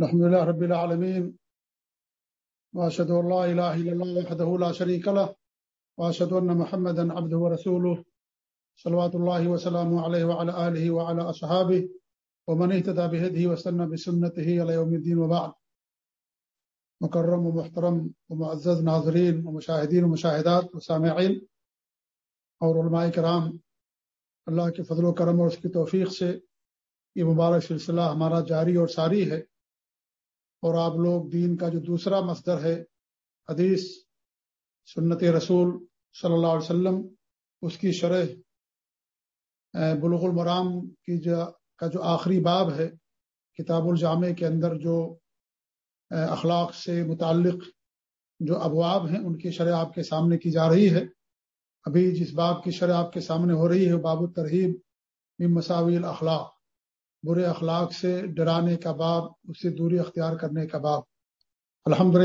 الحمد لله رب العالمين وأشهد أن لا إله إلا الله وحده لا شريك له وأشهد أن محمدا عبده ورسوله صلوات الله وسلامه عليه وعلى آله وعلى أصحابه ومن اهتدى بهده واستنى بسنته إلى يوم الدين وبعد۔ مکرم و محترم و معزز ناظرین و مشاہدین و مشاہدات و سامعین، اور علماء کرام، اللہ کے فضل و کرم اور اس کی توفیق سے یہ مبارک سلسلہ ہمارا جاری اور ساری ہے۔ اور آپ لوگ دین کا جو دوسرا مصدر ہے، حدیث، سنت رسول صلی اللہ علیہ وسلم، اس کی شرح بلغ المرام کی جو کا جو آخری باب ہے، کتاب الجامع کے اندر جو اخلاق سے متعلق جو ابواب ہیں، ان کی شرح آپ کے سامنے کی جا رہی ہے۔ ابھی جس باب کی شرح آپ کے سامنے ہو رہی ہے، باب الترحیب مساوی الاخلاق۔ برے اخلاق سے ڈرانے کا باب، اس سے دوری اختیار کرنے کا باب۔ الحمد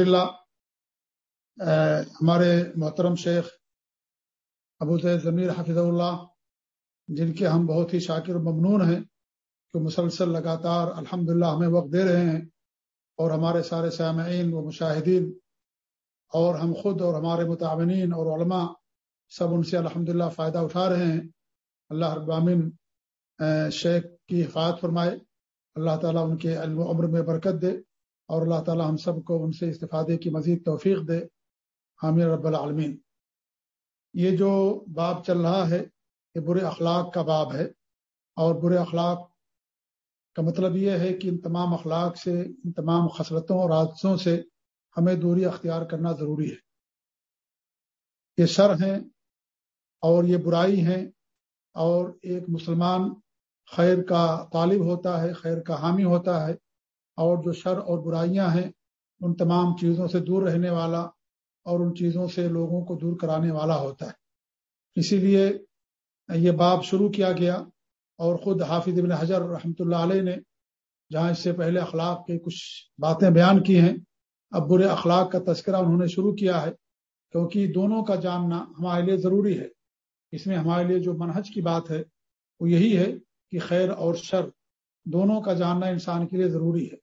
ہمارے محترم شیخ ابو زید ضمیر حفظ اللہ، جن کے ہم بہت ہی شاکر ممنون ہیں کہ مسلسل لگاتار الحمد ہمیں وقت دے رہے ہیں اور ہمارے سارے سامعین و مشاہدین اور ہم خود اور ہمارے متعمین اور علماء سب ان سے الحمد فائدہ اٹھا رہے ہیں۔ اللہ ابامن شیخ کی حفاظت فرمائے۔ اللہ تعالیٰ ان کے علم و عمر میں برکت دے اور اللہ تعالیٰ ہم سب کو ان سے استفادے کی مزید توفیق دے۔ حامر رب العالمین۔ یہ جو باب چل رہا ہے، یہ برے اخلاق کا باب ہے۔ اور برے اخلاق کا مطلب یہ ہے کہ ان تمام اخلاق سے، ان تمام خصلتوں اور حادثوں سے ہمیں دوری اختیار کرنا ضروری ہے۔ یہ شر ہیں اور یہ برائی ہیں اور ایک مسلمان خیر کا طالب ہوتا ہے، خیر کا حامی ہوتا ہے اور جو شر اور برائیاں ہیں، ان تمام چیزوں سے دور رہنے والا اور ان چیزوں سے لوگوں کو دور کرانے والا ہوتا ہے۔ اسی لیے یہ باب شروع کیا گیا اور خود حافظ ابن حجر رحمۃ اللہ علیہ نے جہاں اس سے پہلے اخلاق کے کچھ باتیں بیان کی ہیں، اب برے اخلاق کا تذکرہ انہوں نے شروع کیا ہے کیونکہ دونوں کا جاننا ہمارے لیے ضروری ہے۔ اس میں ہمارے لیے جو منہج کی بات ہے، وہ یہی ہے کہ خیر اور شر دونوں کا جاننا انسان کے لیے ضروری ہے۔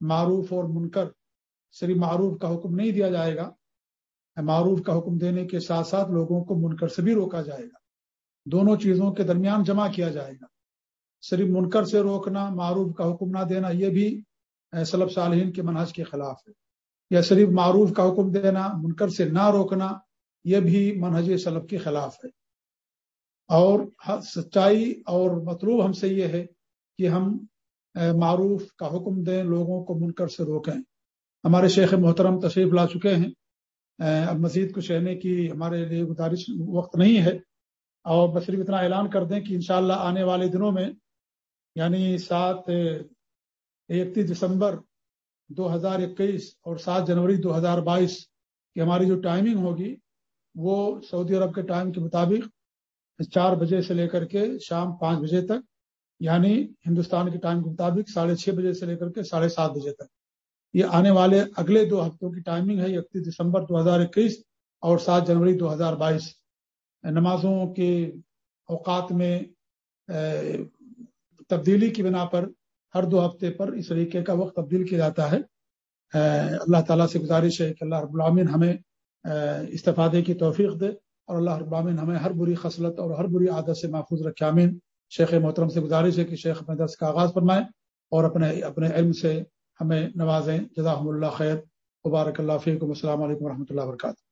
معروف اور منکر، صرف معروف کا حکم نہیں دیا جائے گا۔ معروف کا حکم دینے کے ساتھ ساتھ لوگوں کو منکر سے بھی روکا جائے گا۔ دونوں چیزوں کے درمیان جمع کیا جائے گا۔ صرف منکر سے روکنا، معروف کا حکم نہ دینا، یہ بھی سلب صالحین کے منحص کے خلاف ہے۔ یا صرف معروف کا حکم دینا، منکر سے نہ روکنا، یہ بھی منہج سلب کے خلاف ہے۔ اور سچائی اور مطلوب ہم سے یہ ہے کہ ہم معروف کا حکم دیں، لوگوں کو منکر سے روکیں۔ ہمارے شیخ محترم تشریف لا چکے ہیں۔ اب مزید کچھ رہنے کی ہمارے لیے گزارش وقت نہیں ہے۔ اور بس صرف اتنا اعلان کر دیں کہ انشاءاللہ آنے والے دنوں میں یعنی سات اکتیس دسمبر دو ہزار اکیس اور سات جنوری دو ہزار بائیس کی ہماری جو ٹائمنگ ہوگی، وہ سعودی عرب کے ٹائم کے مطابق چار بجے سے لے کر کے شام پانچ بجے تک یعنی ہندوستان کے ٹائم کے مطابق ساڑھے چھ بجے سے لے کر کے ساڑھے سات بجے تک۔ یہ آنے والے اگلے دو ہفتوں کی ٹائمنگ ہے، اکتیس دسمبر دو ہزار اکیس اور سات جنوری دو ہزار بائیس۔ نمازوں کے اوقات میں تبدیلی کی بنا پر ہر دو ہفتے پر اس طریقے کا وقت تبدیل کیا جاتا ہے۔ اللہ تعالیٰ سے گزارش ہے کہ اللہ رب العامن ہمیں استفادے کی توفیق دے۔ اور اللہ ابامن ہمیں ہر بری خصلت اور ہر بری عادت سے محفوظ رکھے امین شیخ محترم سے گزارش ہے کہ شیخ اپنے درس کا آغاز فرمائیں اور اپنے اپنے علم سے ہمیں نوازیں۔ جزاحم اللہ خیر۔ مبارک اللہ فیکم۔ السلام علیکم و رحمۃ اللہ وبرکاتہ۔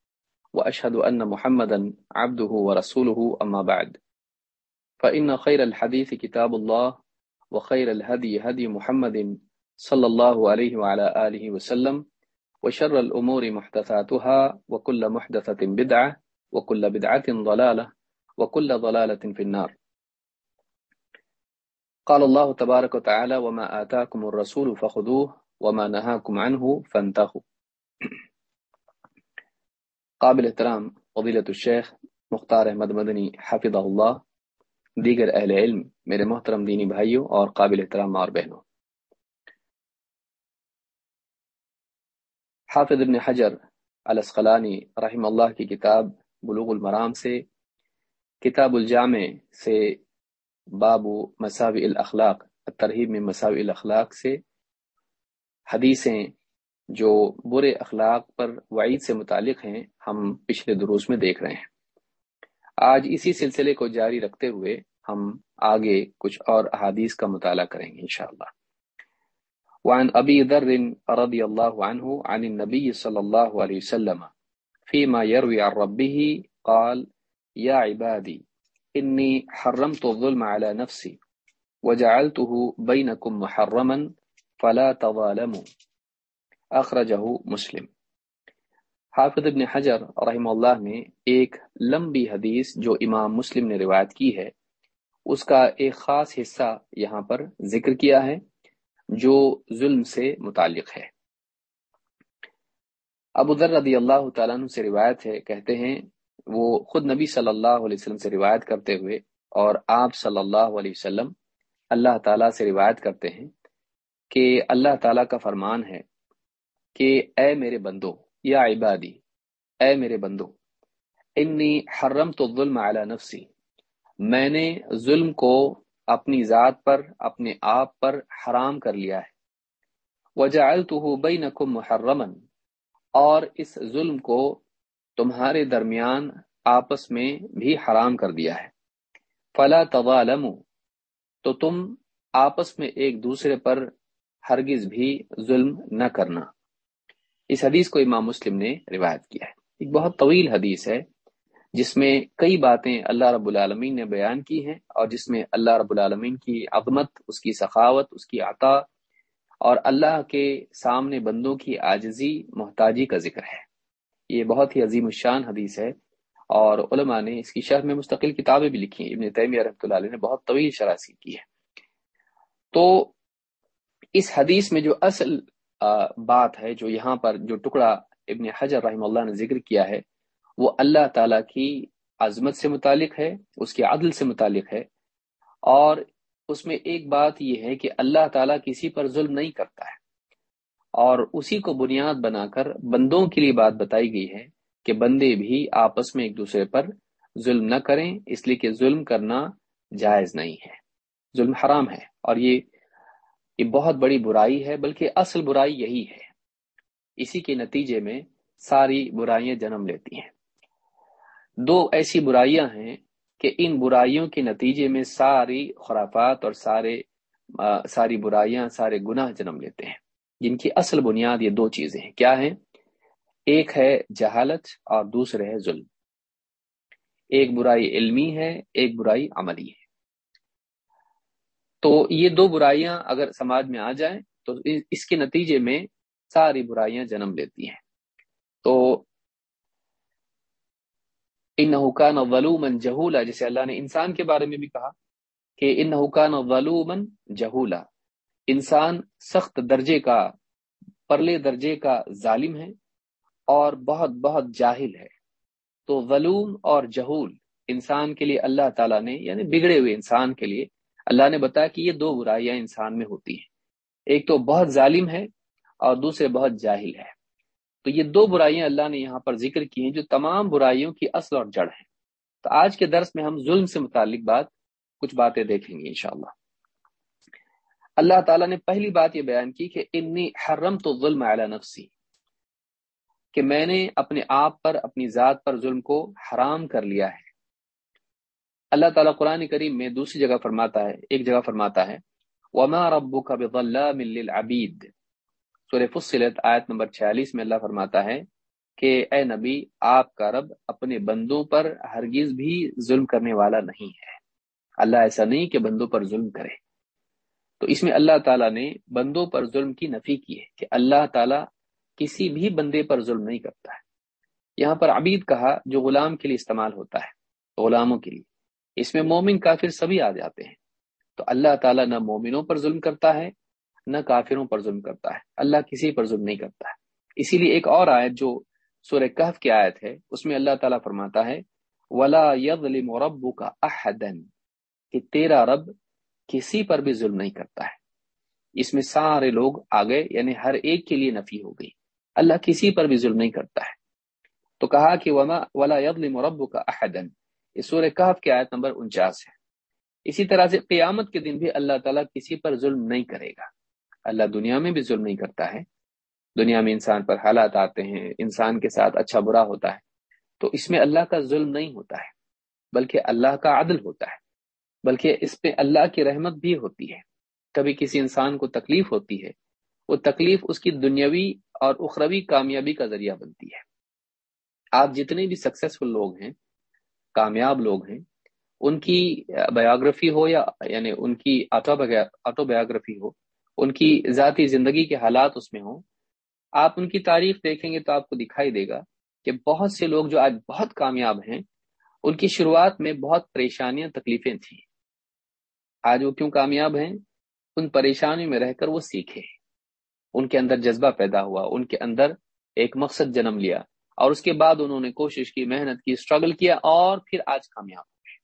وأشهد أن محمدا عبده ورسوله، أما بعد. فإن خير الحديث كتاب الله، وخير الهدي هدي محمد صلى الله عليه وعلى آله وسلم، وشر الأمور محدثاتها، وكل محدثة بدعة، وكل بدعة ضلالة، وكل ضلالة في النار. قال الله تبارك وتعالى وما آتاكم الرسول فخذوه، وما نهاكم عنه فانتهوا. قابل احترام فضیلت الشیخ مختار احمد مدنی حافظ اللہ، دیگر اہل علم، میرے محترم دینی بھائیوں اور قابل احترام اور بہنوں۔ حافظ ابن حجر الاسقلانی رحم اللہ کی کتاب بلوغ المرام سے کتاب الجامع سے باب مساوی الاخلاق، ترہیب میں مساوی الاخلاق سے حدیثیں جو برے اخلاق پر وعید سے متعلق ہیں، ہم پچھلے دروس میں دیکھ رہے ہیں۔ آج اسی سلسلے کو جاری رکھتے ہوئے ہم آگے کچھ اور احادیث کا مطالعہ کریں گے انشاءاللہ۔ وعن ابی ذر رضی اللہ عنہ عن النبی صلی اللہ علیہ وسلم فيما يروي عن ربه قال يا عبادي إني حرمت الظلم على نفسي وجعلته بينكم محرما فلا تظالموا. أخرجه مسلم. حافظ ابن حجر رحم اللہ نے ایک لمبی حدیث جو امام مسلم نے روایت کی ہے، اس کا ایک خاص حصہ یہاں پر ذکر کیا ہے، جو ظلم سے متعلق ہے۔ ابو ذر رضی اللہ تعالیٰ عنہ سے روایت ہے، کہتے ہیں، وہ خود نبی صلی اللہ علیہ وسلم سے روایت کرتے ہوئے اور آپ صلی اللہ علیہ وسلم اللہ تعالیٰ سے روایت کرتے ہیں کہ اللہ تعالیٰ کا فرمان ہے کہ اے میرے بندو، یا عبادی، اے میرے بندو، انی حرم تو ظلم اعلی نفسی۔ میں نے ظلم کو اپنی ذات پر، اپنے آپ پر حرام کر لیا ہے۔ وجعلته بینکم محرمن اور اس ظلم کو تمہارے درمیان آپس میں بھی حرام کر دیا ہے۔ فلا تظالموا تو تم آپس میں ایک دوسرے پر ہرگز بھی ظلم نہ کرنا۔ اس حدیث کو امام مسلم نے روایت کیا ہے۔ ایک بہت طویل حدیث ہے جس میں کئی باتیں اللہ رب العالمین نے بیان کی ہیں اور جس میں اللہ رب العالمین کی عظمت، اس کی سخاوت، اس کی عطا اور اللہ کے سامنے بندوں کی عاجزی، محتاجی کا ذکر ہے۔ یہ بہت ہی عظیم الشان حدیث ہے اور علماء نے اس کی شرح میں مستقل کتابیں بھی لکھی ہیں۔ ابن تیمیہ رحمۃ اللہ علیہ نے بہت طویل شرح کی ہے۔ تو اس حدیث میں جو اصل بات ہے جو یہاں پر جو ٹکڑا ابن حجر رحم اللہ نے ذکر کیا ہے، وہ اللہ تعالیٰ کی عظمت سے متعلق ہے، اس کے عدل سے متعلق ہے۔ اور اس میں ایک بات یہ ہے کہ اللہ تعالیٰ کسی پر ظلم نہیں کرتا ہے۔ اور اسی کو بنیاد بنا کر بندوں کے لیے بات بتائی گئی ہے کہ بندے بھی آپس میں ایک دوسرے پر ظلم نہ کریں، اس لیے کہ ظلم کرنا جائز نہیں ہے۔ ظلم حرام ہے۔ اور یہ یہ بہت بڑی برائی ہے، بلکہ اصل برائی یہی ہے۔ اسی کے نتیجے میں ساری برائیاں جنم لیتی ہیں۔ دو ایسی برائیاں ہیں کہ ان برائیوں کے نتیجے میں ساری خرافات اور سارے ساری برائیاں، سارے گناہ جنم لیتے ہیں۔ جن کی اصل بنیاد یہ دو چیزیں ہیں۔ کیا ہیں؟ ایک ہے جہالت اور دوسرے ہے ظلم۔ ایک برائی علمی ہے، ایک برائی عملی ہے۔ تو یہ دو برائیاں اگر سماج میں آ جائیں تو اس کے نتیجے میں ساری برائیاں جنم لیتی ہیں۔ تو ان حکان ولومن جہولا، جسے اللہ نے انسان کے بارے میں بھی کہا کہ ان حکان ولومن جہولا۔ انسان سخت درجے کا، پرلے درجے کا ظالم ہے اور بہت بہت جاہل ہے۔ تو ولوم اور جہول انسان کے لیے اللہ تعالیٰ نے یعنی بگڑے ہوئے انسان کے لیے اللہ نے بتایا کہ یہ دو برائیاں انسان میں ہوتی ہیں۔ ایک تو بہت ظالم ہے اور دوسرے بہت جاہل ہے۔ تو یہ دو برائیاں اللہ نے یہاں پر ذکر کی ہیں جو تمام برائیوں کی اصل اور جڑ ہیں۔ تو آج کے درس میں ہم ظلم سے متعلق بات، کچھ باتیں دیکھیں گے انشاءاللہ۔ اللہ تعالیٰ نے پہلی بات یہ بیان کی کہ انی حرم تو ظلم اعلی نفسی، کہ میں نے اپنے آپ پر، اپنی ذات پر ظلم کو حرام کر لیا ہے۔ اللہ تعالیٰ قرآن کریم میں دوسری جگہ فرماتا ہے، ایک جگہ فرماتا ہے، وما ربك بظلام للعبید سورہ فصلت آیت نمبر 46 میں اللہ فرماتا ہے کہ اے نبی، آپ کا رب اپنے بندوں پر ہرگز بھی ظلم کرنے والا نہیں ہے۔ اللہ ایسا نہیں کہ بندوں پر ظلم کرے۔ تو اس میں اللہ تعالیٰ نے بندوں پر ظلم کی نفی کی ہے کہ اللہ تعالیٰ کسی بھی بندے پر ظلم نہیں کرتا ہے۔ یہاں پر عبید کہا جو غلام کے لیے استعمال ہوتا ہے، غلاموں کے لیے۔ اس میں مومن کافر سبھی آ جاتے ہیں۔ تو اللہ تعالیٰ نہ مومنوں پر ظلم کرتا ہے، نہ کافروں پر ظلم کرتا ہے۔ اللہ کسی پر ظلم نہیں کرتا۔ ہے اسی لیے ایک اور آیت جو سورہ کہف کی آیت ہے، اس میں اللہ تعالیٰ فرماتا ہے، ولا یظلم ربک کا کہ تیرا رب کسی پر بھی ظلم نہیں کرتا ہے۔ اس میں سارے لوگ آ گئے یعنی ہر ایک کے لیے نفی ہو گئی اللہ کسی پر بھی ظلم نہیں کرتا ہے۔ تو کہا کہ وما ولا یظلم ربک کا احدن اس سورہ کہف کی آیت نمبر انچاس ہے۔ اسی طرح سے قیامت کے دن بھی اللہ تعالیٰ کسی پر ظلم نہیں کرے گا۔ اللہ دنیا میں بھی ظلم نہیں کرتا ہے۔ دنیا میں انسان پر حالات آتے ہیں، انسان کے ساتھ اچھا برا ہوتا ہے۔ تو اس میں اللہ کا ظلم نہیں ہوتا ہے، بلکہ اللہ کا عدل ہوتا ہے۔ بلکہ اس پہ اللہ کی رحمت بھی ہوتی ہے۔ کبھی کسی انسان کو تکلیف ہوتی ہے، وہ تکلیف اس کی دنیاوی اور اخروی کامیابی کا ذریعہ بنتی ہے۔ آپ جتنے بھی سکسیسفل لوگ ہیں کامیاب لوگ ہیں، ان کی بایوگرافی ہو یا یعنی ان کی آٹو بایوگرافی ہو، ان کی ذاتی زندگی کے حالات اس میں ہوں۔ آپ ان کی تاریخ دیکھیں گے تو آپ کو دکھائی دے گا کہ بہت سے لوگ جو آج بہت کامیاب ہیں، ان کی شروعات میں بہت پریشانیاں، تکلیفیں تھیں۔ آج وہ کیوں کامیاب ہیں؟ ان پریشانیوں میں رہ کر وہ سیکھے۔ ان کے اندر جذبہ پیدا ہوا، ان کے اندر ایک مقصد جنم لیا۔ اور اس کے بعد انہوں نے کوشش کی، محنت کی اسٹرگل کیا اور پھر آج کامیاب ہوئے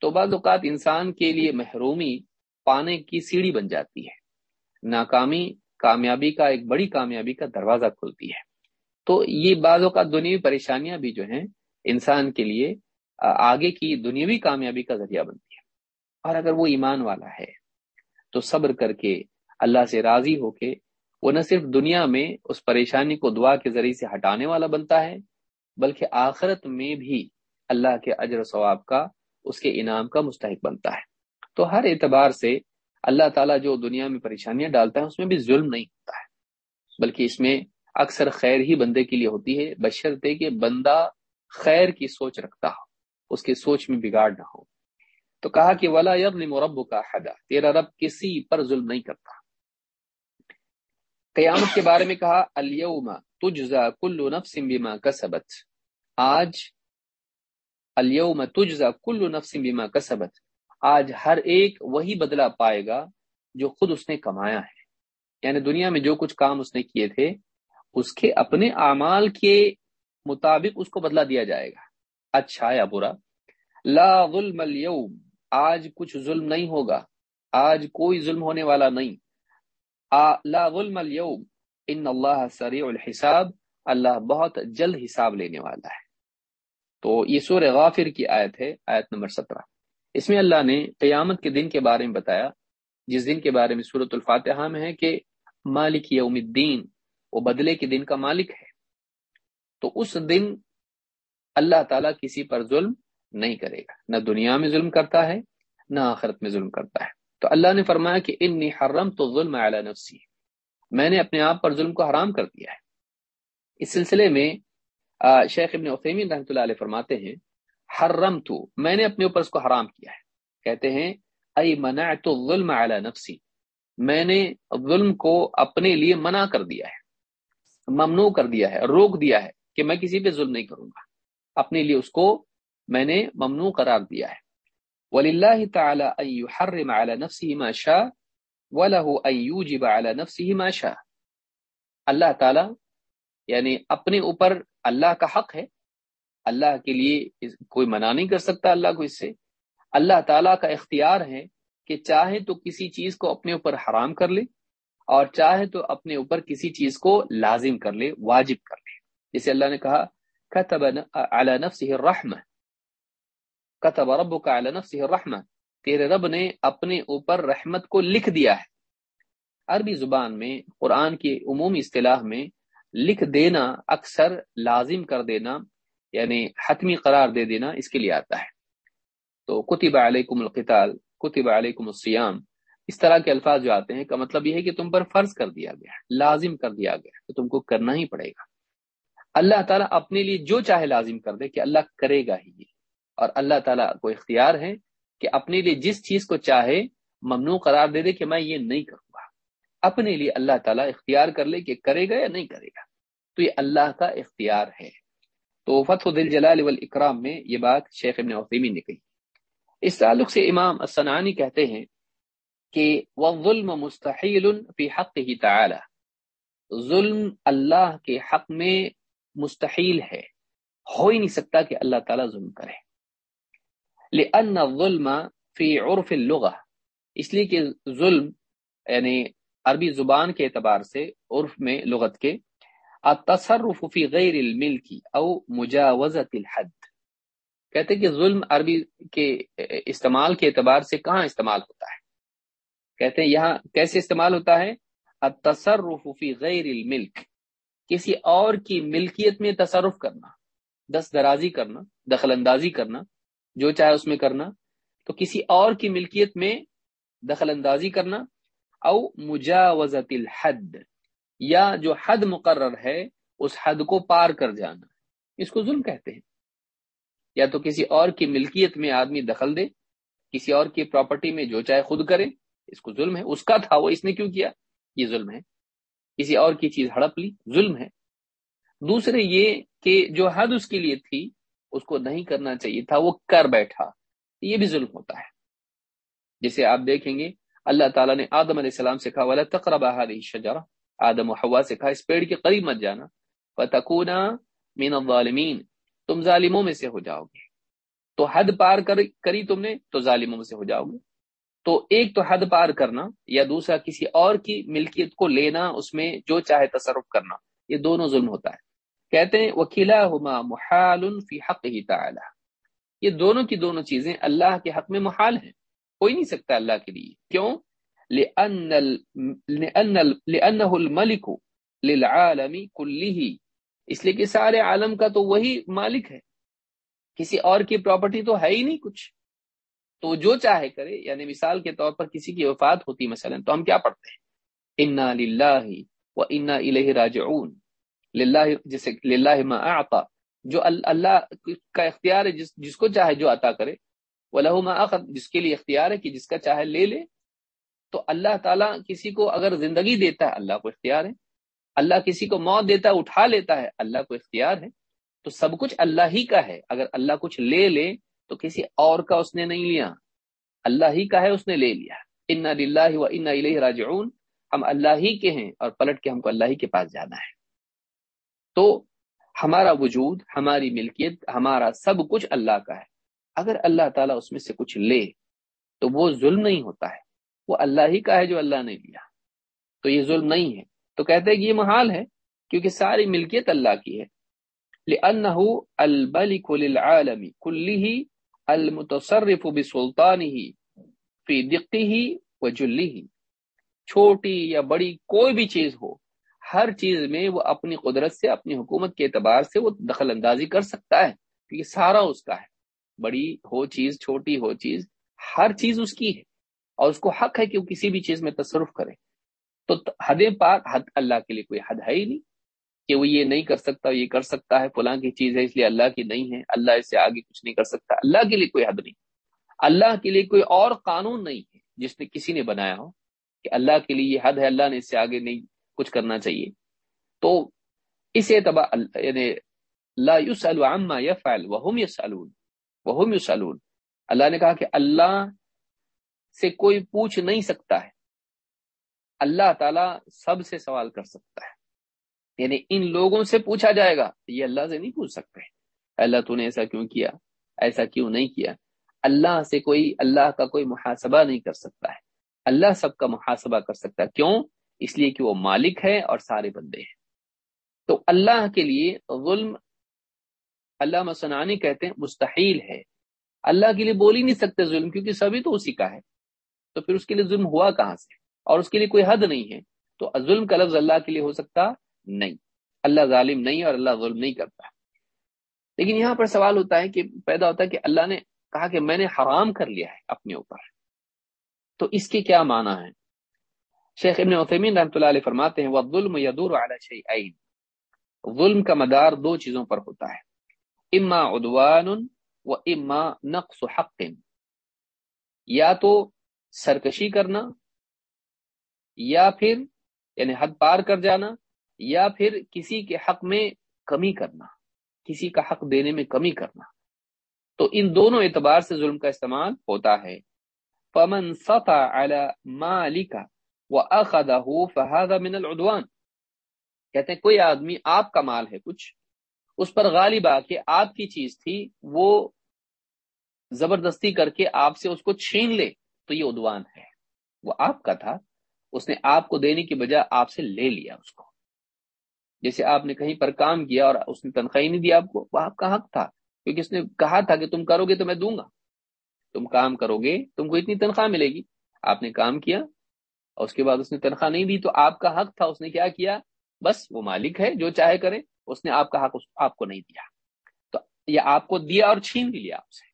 تو بعض اوقات انسان کے لیے محرومی پانے کی سیڑھی بن جاتی ہے۔ ناکامی کامیابی کا ایک بڑی کامیابی کا دروازہ کھلتی ہے۔ تو یہ بعض اوقات دنیاوی پریشانیاں بھی جو ہیں، انسان کے لیے آگے کی دنیاوی کامیابی کا ذریعہ بنتی ہے اور اگر وہ ایمان والا ہے، تو صبر کر کے، اللہ سے راضی ہو کے وہ نہ صرف دنیا میں اس پریشانی کو دعا کے ذریعے سے ہٹانے والا بنتا ہے، بلکہ آخرت میں بھی اللہ کے اجر و ثواب کا، اس کے انعام کا مستحق بنتا ہے۔ تو ہر اعتبار سے اللہ تعالیٰ جو دنیا میں پریشانیاں ڈالتا ہے، اس میں بھی ظلم نہیں ہوتا ہے۔ بلکہ اس میں اکثر خیر ہی بندے کے لیے ہوتی ہے بشرطے کہ بندہ خیر کی سوچ رکھتا ہو، اس کی سوچ میں بگاڑ نہ ہو۔ تو کہا کہ ولا یظلم رب کا حدا تیرا رب کسی پر ظلم نہیں کرتا۔ قیامت کے بارے میں کہا اليوم تجزا کل نفس بما کسبت. آج اليوم تجزا کل نفس بما کسبت۔ آج ہر ایک وہی بدلہ پائے گا جو خود اس نے کمایا ہے۔ یعنی دنیا میں جو کچھ کام اس نے کیے تھے، اس کے اپنے اعمال کے مطابق اس کو بدلہ دیا جائے گا۔ اچھا یا برا؟ لا ظلم اليوم آج کچھ ظلم نہیں ہوگا۔ آج کوئی ظلم ہونے والا نہیں۔ لا ظلم اليوم، ان اللہ سریع الحساب، اللہ بہت جلد حساب لینے والا ہے۔ تو یہ سور غافر کی آیت ہے، آیت نمبر سترہ۔ اس میں اللہ نے قیامت کے دن کے بارے میں بتایا، جس دن کے بارے میں صورت الفاتحہ میں ہے کہ مالک یوم الدین، وہ بدلے کے دن کا مالک ہے۔ تو اس دن اللہ تعالیٰ کسی پر ظلم نہیں کرے گا۔ نہ دنیا میں ظلم کرتا ہے، نہ آخرت میں ظلم کرتا ہے۔ تو اللہ نے فرمایا کہ انی حرم تو ظلم اعلی نفسی، میں نے اپنے آپ پر ظلم کو حرام کر دیا ہے۔ اس سلسلے میں شیخ ابن عثیمین رحمۃ اللہ علیہ فرماتے ہیں حرم تو میں نے اپنے اوپر اس کو حرام کیا ہے۔ کہتے ہیں، ای منعت الظلم علی نفسی، میں نے ظلم کو اپنے لیے منع کر دیا ہے، ممنوع کر دیا ہے، روک دیا ہے کہ میں کسی پہ ظلم نہیں کروں گا۔ اپنے لیے اس کو میں نے ممنوع قرار دیا ہے۔ وللہ تعالی ان يحرم على نفسه ما شاء وله ان يوجب على نفسه ما شاء. اللہ تعالی یعنی اپنے اوپر اللہ کا حق ہے، اللہ کے لیے کوئی منع نہیں کر سکتا اللہ کو اس سے۔ اللہ تعالیٰ کا اختیار ہے کہ چاہے تو کسی چیز کو اپنے اوپر حرام کر لے اور چاہے تو اپنے اوپر کسی چیز کو لازم کر لے، واجب کر لے۔ جسے اللہ نے کہا کتب علی نفسه الرحمہ کتب ربک علی نفسه الرحمہ تیرے رب نے اپنے اوپر رحمت کو لکھ دیا ہے۔ عربی زبان میں، قرآن کی عمومی اصطلاح میں، لکھ دینا اکثر لازم کر دینا یعنی حتمی قرار دے دینا اس کے لیے آتا ہے۔ تو کتب علیکم القتال، کتب علیکم السیام اس طرح کے الفاظ جو آتے ہیں، کا مطلب یہ ہے کہ تم پر فرض کر دیا گیا، لازم کر دیا گیا، تو تم کو کرنا ہی پڑے گا۔ اللہ تعالیٰ اپنے لیے جو چاہے لازم کر دے کہ اللہ کرے گا ہی یہ۔ اور اللہ تعالیٰ کو اختیار ہے کہ اپنے لیے جس چیز کو چاہے ممنوع قرار دے دے کہ میں یہ نہیں کروں گا۔ اپنے لیے اللہ تعالیٰ اختیار کر لے کہ کرے گا یا نہیں کرے گا۔ تو یہ اللہ کا اختیار ہے۔ تو فتح دل جلال والاکرام میں یہ بات شیخ ابن عثیمی نے کہی۔ اس تعلق سے امام السنانی کہتے ہیں کہ وہ مستحیل فی حق ہی تعالی ظلم اللہ کے حق میں مستحیل ہے۔ ہو ہی نہیں سکتا کہ اللہ تعالیٰ ظلم کرے۔ لأن الظلم فی عرف اللغة۔ اس لیے کہ ظلم یعنی عربی زبان کے اعتبار سے عرف میں لغت کے، التصرف فی غیر الملک او مجاوزت الحد۔ کہتے کہ ظلم عربی کے استعمال کے اعتبار سے کہاں استعمال ہوتا ہے؟ کہتے ہیں یہاں کیسے استعمال ہوتا ہے؟ التصرف فی غیر الملک۔ کسی اور کی ملکیت میں تصرف کرنا، دست درازی کرنا، دخل اندازی کرنا جو چاہے اس میں کرنا، تو کسی اور کی ملکیت میں دخل اندازی کرنا، او مجاوزت الحد، یا جو حد مقرر ہے، اس حد کو پار کر جانا۔ اس کو ظلم کہتے ہیں۔ یا تو کسی اور کی ملکیت میں آدمی دخل دے، کسی اور کی پراپرٹی میں جو چاہے خود کرے، اس کو ظلم ہے۔ اس کا تھا، وہ اس نے کیوں کیا؟ یہ ظلم ہے۔ کسی اور کی چیز ہڑپ لی، ظلم ہے۔ دوسرے یہ کہ جو حد اس کے لیے تھی اس کو نہیں کرنا چاہیے تھا، وہ کر بیٹھا۔ یہ بھی ظلم ہوتا ہے۔ جسے آپ دیکھیں گے، اللہ تعالیٰ نے آدم علیہ السلام سے کہا والا تقرب شجرا آدم و حوا سے کہا، اس پیڑ کے قریب مت جانا۔ فتکونا مین الظالمین تم ظالموں میں سے ہو جاؤ گے۔ تو حد پار کری تم نے، تو ظالموں میں سے ہو جاؤ گے۔ تو ایک تو حد پار کرنا یا دوسرا کسی اور کی ملکیت کو لینا، اس میں جو چاہے تصرف کرنا۔ یہ دونوں ظلم ہوتا ہے۔ کہتے ہیں وکیلا ہما محال فی حق ہی تعالی یہ دونوں کی دونوں چیزیں اللہ کے حق میں محال ہیں۔ ہو ہی نہیں سکتا اللہ کے لیے۔ کیوں؟ لأنه الملک للعالم کلیہ اس لیے کہ سارے عالم کا تو وہی مالک ہے۔ کسی اور کی پراپرٹی تو ہے ہی نہیں کچھ۔ تو جو چاہے کرے یعنی مثال کے طور پر کسی کی وفات ہوتی مثلا، تو ہم کیا پڑھتے ہیں؟ انا للہ و انا الیہ راجعون. للہ جسے للہ ما اعطا، جو اللہ کا اختیار ہے، جس جس کو چاہے جو عطا کرے۔ وہ لہو ما اخذ جس کے لیے اختیار ہے کہ جس کا چاہے لے لے۔ تو اللہ تعالیٰ کسی کو اگر زندگی دیتا ہے، اللہ کو اختیار ہے۔ اللہ کسی کو موت دیتا ہے، اٹھا لیتا ہے، اللہ کو اختیار ہے۔ تو سب کچھ اللہ ہی کا ہے۔ اگر اللہ کچھ لے لے، تو کسی اور کا اس نے نہیں لیا۔ اللہ ہی کا ہے، اس نے لے لیا۔ ان للہ و ان راجعون۔ ہم اللہ ہی کے ہیں اور پلٹ کے ہم کو اللہ ہی کے پاس جانا ہے۔ تو ہمارا وجود، ہماری ملکیت، ہمارا سب کچھ اللہ کا ہے۔ اگر اللہ تعالیٰ اس میں سے کچھ لے، تو وہ ظلم نہیں ہوتا ہے۔ وہ اللہ ہی کا ہے جو اللہ نے لیا۔ تو یہ ظلم نہیں ہے۔ تو کہتے ہیں کہ یہ محال ہے، کیونکہ ساری ملکیت اللہ کی ہے۔ لأنه الملك للعالم كله المتصرف بسلطانه في دقه وجله۔ چھوٹی یا بڑی کوئی بھی چیز ہو ہر چیز میں وہ اپنی قدرت سے، اپنی حکومت کے اعتبار سے وہ دخل اندازی کر سکتا ہے، کیونکہ سارا اس کا ہے۔ بڑی ہو چیز، چھوٹی ہو چیز، ہر چیز اس کی ہے۔ اور اس کو حق ہے کہ وہ کسی بھی چیز میں تصرف کرے۔ تو حدیں پار حد اللہ کے لیے کوئی حد ہے ہی نہیں کہ وہ یہ نہیں کر سکتا، یہ کر سکتا ہے، فلاں کی چیز ہے، اس لیے اللہ کی نہیں ہے، اللہ اس سے آگے کچھ نہیں کر سکتا۔ اللہ کے لیے کوئی حد نہیں۔ اللہ کے لیے کوئی اور قانون نہیں ہے جس نے کسی نے بنایا ہو کہ اللہ کے لیے یہ حد ہے، اللہ نے اس سے آگے نہیں کچھ کرنا چاہیے۔ تو اس اعتبار یعنی لا يسأل عما يفعل وهم يسألون وهم يسألون اللہ نے کہا کہ اللہ سے کوئی پوچھ نہیں سکتا ہے۔ اللہ تعالی سب سے سوال کر سکتا ہے۔ یعنی ان لوگوں سے پوچھا جائے گا، یہ اللہ سے نہیں پوچھ سکتے۔ اللہ، تو نے ایسا کیوں کیا؟ ایسا کیوں نہیں کیا؟ اللہ سے کوئی، اللہ کا کوئی محاسبہ نہیں کر سکتا ہے۔ اللہ سب کا محاسبہ کر سکتا ہے۔ کیوں؟ اس لیے کہ وہ مالک ہے اور سارے بندے ہیں۔ تو اللہ کے لیے ظلم اللہ مسنانی کہتے ہیں مستحیل ہے۔ اللہ کے لیے بول ہی نہیں سکتے ظلم کیونکہ سبھی تو اسی کا ہے۔ تو پھر اس کے لیے ظلم ہوا کہاں سے؟ اور اس کے لیے کوئی حد نہیں ہے۔ تو ظلم کا لفظ اللہ کے لیے ہو سکتا نہیں۔ اللہ ظالم نہیں اور اللہ ظلم نہیں کرتا۔ لیکن یہاں پر سوال ہوتا ہے کہ پیدا ہوتا ہے کہ اللہ نے کہا کہ میں نے حرام کر لیا ہے اپنے اوپر۔ تو اس کے کیا معنی ہے شیخ ابن عثیمین رحمۃ اللہ علیہ فرماتے ہیں وہ ظلم یدور شیئین۔ ظلم کا مدار دو چیزوں پر ہوتا ہے۔ اما عدوان و اما نقص حق۔ یا تو سرکشی کرنا، یا پھر یعنی حد پار کر جانا، یا پھر کسی کے حق میں کمی کرنا، کسی کا حق دینے میں کمی کرنا۔ تو ان دونوں اعتبار سے ظلم کا استعمال ہوتا ہے۔ فمن سطع على مالک واخذه فهذا من العدوان۔ کہتے ہیں، کوئی آدمی، آپ کا مال ہے کچھ، اس پر غالب آ کے آپ کی چیز تھی، وہ زبردستی کر کے آپ سے اس کو چھین لے، تو یہ ادوان ہے۔ وہ آپ کا تھا، اس نے آپ کو دینے کی بجائے آپ سے لے لیا اس کو۔ جیسے آپ نے کہیں پر کام کیا اور اس نے تنخواہ نہیں دیا آپ کو، وہ آپ کا حق تھا۔ کیونکہ اس نے کہا تھا کہ تم کرو گے تو میں دوں گا۔ تم کام کرو گے، تم کو اتنی تنخواہ ملے گی۔ آپ نے کام کیا اور اس کے بعد اس نے تنخواہ نہیں دی تو آپ کا حق تھا، اس نے کیا کیا؟ بس وہ مالک ہے، جو چاہے کرے، اس نے آپ کا حق آپ کو نہیں دیا۔ تو یہ آپ کو دیا اور چھین بھی لیا آپ سے۔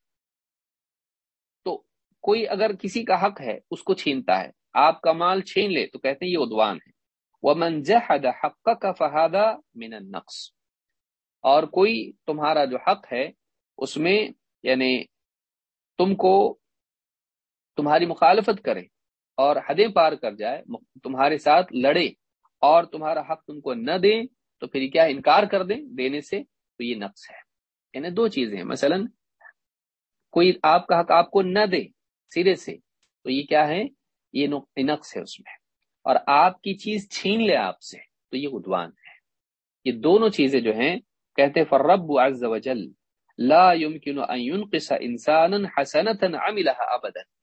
تو کوئی اگر کسی کا حق ہے، اس کو چھینتا ہے۔ آپ کا مال چھین لے، تو کہتے ہیں یہ ادوان ہے۔ وہ منجہ حق کا فہادہ من النقص۔ اور کوئی تمہارا جو حق ہے، اس میں یعنی تم کو تمہاری مخالفت کرے۔ اور حدیں پار کر جائے تمہارے ساتھ لڑے اور تمہارا حق تم کو نہ دے تو پھر کیا انکار کر دیں دینے سے؟ تو یہ نقص ہے۔ یعنی دو چیزیں مثلا، کوئی آپ کا حق آپ کو نہ دے سرے سے، تو یہ کیا ہے؟ یہ نقص ہے اس میں۔ اور آپ کی چیز چھین لے آپ سے، تو یہ ادوان ہے۔ یہ دونوں چیزیں جو ہیں، کہتے فرب عز وجل، لا يمكن ان ينقص انسانا حسنه عملها ابدا۔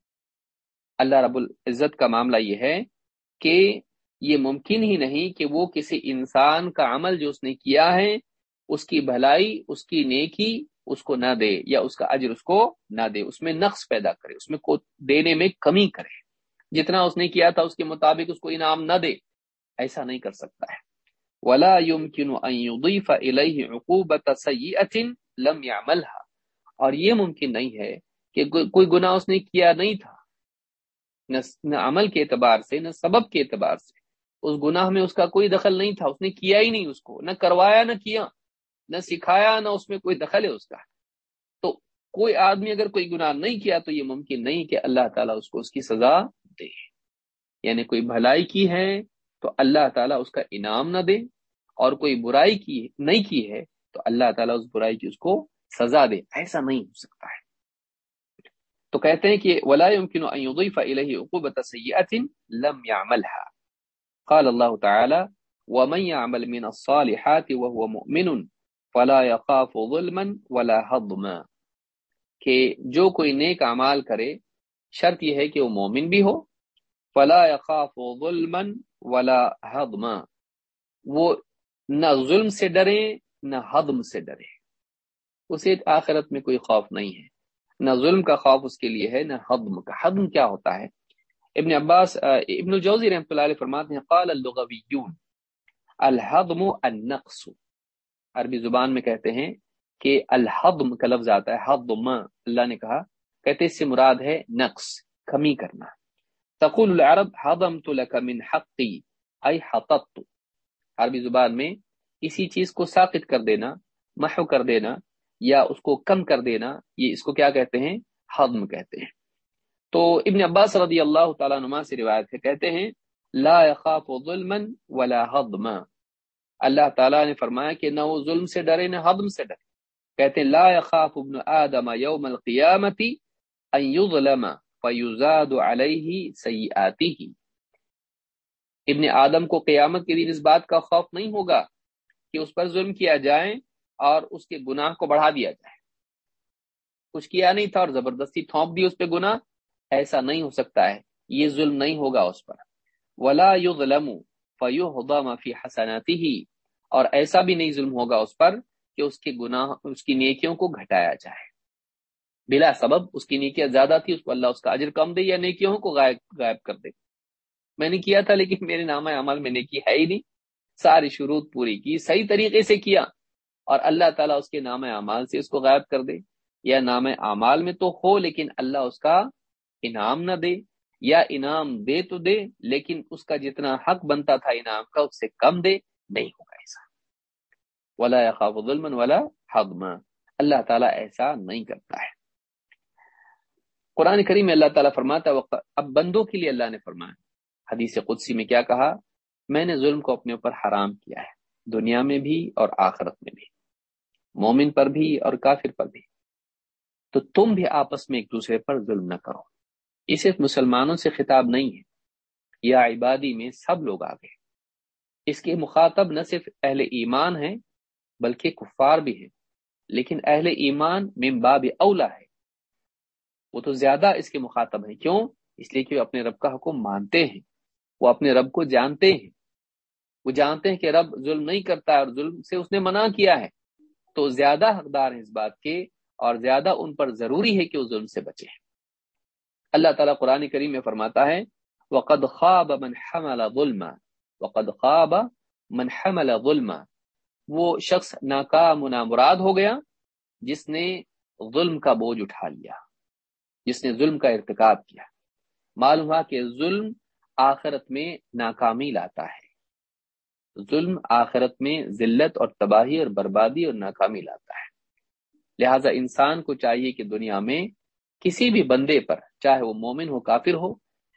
اللہ رب العزت کا معاملہ یہ ہے کہ یہ ممکن ہی نہیں کہ وہ کسی انسان کا عمل جو اس نے کیا ہے، اس کی بھلائی، اس کی نیکی اس کو نہ دے یا اس کا اجر اس کو نہ دے، اس میں نقص پیدا کرے، اس میں کو دینے میں کمی کرے۔ جتنا اس نے کیا تھا اس کے مطابق اس کو انعام نہ دے، ایسا نہیں کر سکتا ہے۔ ولا يمكن ان يضيف اليه عقوبه سيئه لم يعملها۔ اور یہ ممکن نہیں ہے کہ کوئی گناہ اس نے کیا نہیں تھا۔ نہ عمل کے اعتبار سے، نہ سبب کے اعتبار سے۔ اس گناہ میں اس کا کوئی دخل نہیں تھا، اس نے کیا ہی نہیں اس کو، نہ کروایا نہ کیا، نہ سکھایا نہ اس میں کوئی دخل ہے اس کا۔ تو کوئی آدمی اگر کوئی گناہ نہیں کیا تو یہ ممکن نہیں کہ اللہ تعالیٰ اس کو اس کی سزا دے۔ یعنی کوئی بھلائی کی ہے تو اللہ تعالیٰ اس کا انعام نہ دے، اور کوئی برائی کی نہیں کی ہے تو اللہ تعالیٰ اس برائی کی اس کو سزا دے۔ ایسا نہیں ہو سکتا ہے۔ تو کہتے ہیں کہ ولا يمكن ان يضيف اليه عقوبه سيئه لم يعملها قال الله تعالى ومن يعمل من الصالحات وهو مؤمن فلا يخاف ظلما ولا هضما کہ جو کوئی نیک اعمال کرے، شرط یہ ہے کہ وہ مومن بھی ہو، فلا يخاف ظلما ولا هضما وہ نہ ظلم سے ڈرے نہ حدم سے ڈرے اسے آخرت میں کوئی خوف نہیں ہے۔ نہ ظلم کا خوف اس کے لیے ہے، نہ حدم کا۔ حدم کیا ہوتا ہے؟ ابن عباس ابن الجوزی رحمۃ اللہ علیہ فرماتے ہیں، قال اللغویون الحدم النقص۔ عربی زبان میں کہتے ہیں کہ الحدم کا لفظ آتا ہے حدم اللہ نے کہا، کہتے اس سے مراد ہے نقص، کمی کرنا۔ تقول العرب، حضمت لك من حقی، ای حطت عربی زبان میں اسی چیز کو ساقط کر دینا، محو کر دینا یا اس کو کم کر دینا، یہ اس کو کیا کہتے ہیں؟ حضم کہتے ہیں۔ تو ابن عباس رضی اللہ تعالیٰ نما سے روایت ہے، کہتے ہیں، لا يخاف ظلما ولا حضما۔ اللہ تعالیٰ نے فرمایا کہ نہ وہ ظلم سے ڈرے، نہ حضم سے ڈرے۔ کہتے ہیں، لا يخاف ابن آدم یوم القیامت ان یظلم فیزاد علیہ سیئاته ابن آدم کو قیامت کے دن اس بات کا خوف نہیں ہوگا کہ اس پر ظلم کیا جائے اور اس کے گناہ کو بڑھا دیا جائے۔ کچھ کیا نہیں تھا اور زبردستی تھونپ دی اس پہ گناہ۔ ایسا نہیں ہو سکتا ہے۔ یہ ظلم نہیں ہوگا اس پر۔ ولا یظلم فیحضم فی حسناته۔ ہی اور ایسا بھی نہیں ظلم ہوگا اس پر کہ اس کے گناہ، اس کی نیکیوں کو گھٹایا جائے۔ بلا سبب اس کی نیکیاں زیادہ تھی، اس کو اللہ اس کا اجر کم دے یا نیکیوں کو غائب غائب کر دے۔ میں نے کیا تھا لیکن میرے نام عمل میں نے ہے ہی نہیں۔ ساری شروط پوری کی، صحیح طریقے سے کیا۔ اور اللہ تعالیٰ اس کے نام اعمال سے اس کو غائب کر دے۔ یا نام اعمال میں تو ہو، لیکن اللہ اس کا انعام نہ دے۔ یا انعام دے تو دے، لیکن اس کا جتنا حق بنتا تھا انعام کا، اس سے کم دے۔ نہیں ہوگا ایسا۔ ولا خواب ظلم ولا حضم اللہ تعالیٰ ایسا نہیں کرتا ہے۔ قرآن کریم میں اللہ تعالیٰ فرماتا ہے اب بندوں کے لیے اللہ نے فرمایا۔ حدیث قدسی میں کیا کہا؟ میں نے ظلم کو اپنے اوپر حرام کیا ہے، دنیا میں بھی اور آخرت میں بھی۔ مومن پر بھی اور کافر پر بھی۔ تو تم بھی آپس میں ایک دوسرے پر ظلم نہ کرو۔ یہ صرف مسلمانوں سے خطاب نہیں ہے۔ یا عبادی میں سب لوگ آگے اس کے مخاطب نہ صرف اہل ایمان ہیں، بلکہ کفار بھی ہیں۔ لیکن اہل ایمان من باب اولا ہے۔ وہ تو زیادہ اس کے مخاطب ہیں۔ کیوں؟ اس لیے کہ وہ اپنے رب کا حکم مانتے ہیں۔ وہ اپنے رب کو جانتے ہیں۔ وہ جانتے ہیں کہ رب ظلم نہیں کرتا ہے اور ظلم سے اس نے منع کیا ہے۔ تو زیادہ حقدار ہیں اس بات کے اور زیادہ ان پر ضروری ہے کہ وہ ظلم سے بچے اللہ تعالیٰ قرآن کریم میں فرماتا ہے، وقد خواب من حمل ظلم، وقد خواب من حمل ظلم۔ وہ شخص ناکام نامراد ہو گیا جس نے ظلم کا بوجھ اٹھا لیا، جس نے ظلم کا ارتکاب کیا۔ معلوم ہوا کہ ظلم آخرت میں ناکامی لاتا ہے۔ ظلم آخرت میں ذلت اور تباہی اور بربادی اور ناکامی لاتا ہے۔ لہذا انسان کو چاہیے کہ دنیا میں کسی بھی بندے پر، چاہے وہ مومن ہو، کافر ہو،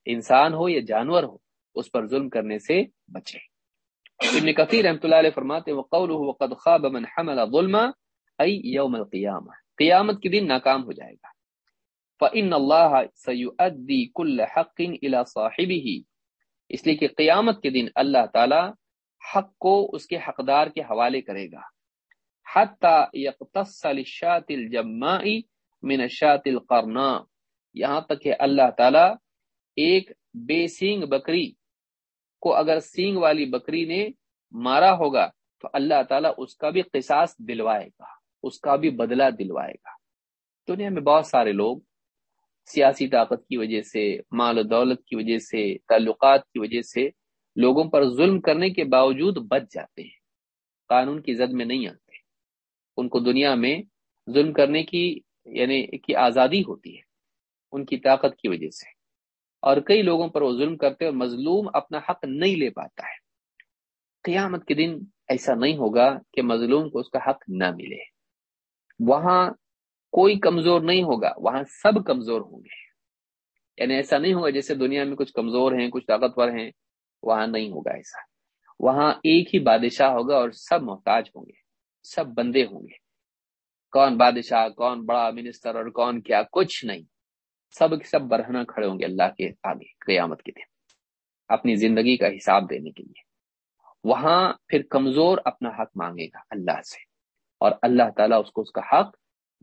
انسان ہو یا جانور ہو، اس پر ظلم کرنے سے بچے۔ ابن کثیر رحمۃ اللہ علیہ فرماتے وقد خواب من حمل ظلم ای یوم القیامہ قیامت کے دن ناکام ہو جائے گا۔ فَإِنَّ اللَّهَ سَيُؤَدِّي كُلَّ حَقٍ إِلَى صَاحِبِهِ۔ اس لیے کہ قیامت کے دن اللہ تعالی حق کو اس کے حقدار کے حوالے کرے گا۔ حتی یقتص للشات من الشات القرنا۔ یہاں تک کہ اللہ تعالی ایک بے سینگ بکری کو اگر سینگ والی بکری نے مارا ہوگا تو اللہ تعالیٰ اس کا بھی قصاص دلوائے گا، اس کا بھی بدلہ دلوائے گا۔ دنیا میں بہت سارے لوگ سیاسی طاقت کی وجہ سے، مال و دولت کی وجہ سے، تعلقات کی وجہ سے لوگوں پر ظلم کرنے کے باوجود بچ جاتے ہیں۔ قانون کی زد میں نہیں آتے۔ ان کو دنیا میں ظلم کرنے کی یعنی کی آزادی ہوتی ہے، ان کی طاقت کی وجہ سے۔ اور کئی لوگوں پر وہ ظلم کرتے اور مظلوم اپنا حق نہیں لے پاتا ہے۔ قیامت کے دن ایسا نہیں ہوگا کہ مظلوم کو اس کا حق نہ ملے۔ وہاں کوئی کمزور نہیں ہوگا، وہاں سب کمزور ہوں گے۔ یعنی ایسا نہیں ہوگا جیسے دنیا میں کچھ کمزور ہیں، کچھ طاقتور ہیں وہاں نہیں ہوگا ایسا۔ وہاں ایک ہی بادشاہ ہوگا اور سب محتاج ہوں گے، سب بندے ہوں گے۔ کون بادشاہ، کون بڑا منسٹر اور کون کیا، کچھ نہیں۔ سب سب برہنا کھڑے ہوں گے اللہ کے آگے قیامت کے دن، اپنی زندگی کا حساب دینے کے لیے۔ وہاں پھر کمزور اپنا حق مانگے گا اللہ سے، اور اللہ تعالیٰ اس کو اس کا حق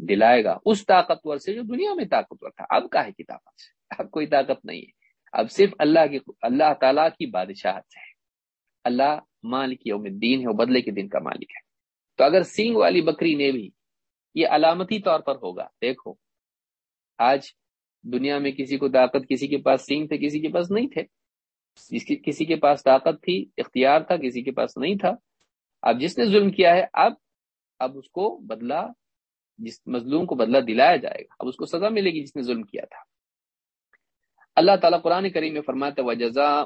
دلائے گا۔ اس طاقتور سے جو دنیا میں طاقتور تھا، اب کا ہے کی طاقت سے۔ اب کوئی طاقت نہیں ہے۔ اب صرف اللہ کی اللہ تعالیٰ کی بادشاہت ہے۔ اللہ مالک یوم الدین ہے، وہ بدلے کے دن کا مالک ہے۔ تو اگر سینگ والی بکری نے بھی یہ علامتی طور پر ہوگا، دیکھو، آج دنیا میں کسی کو طاقت، کسی کے پاس سینگ تھے، کسی کے پاس نہیں تھے۔ کسی کے پاس طاقت تھی، اختیار تھا، کسی کے پاس نہیں تھا۔ اب جس نے ظلم کیا ہے، اب اب اس کو بدلا جس مظلوم کو بدلہ دلایا جائے گا، اب اس کو سزا ملے گی جس نے ظلم کیا تھا۔ اللہ تعالیٰ قرآن کریم میں فرماتا و جزا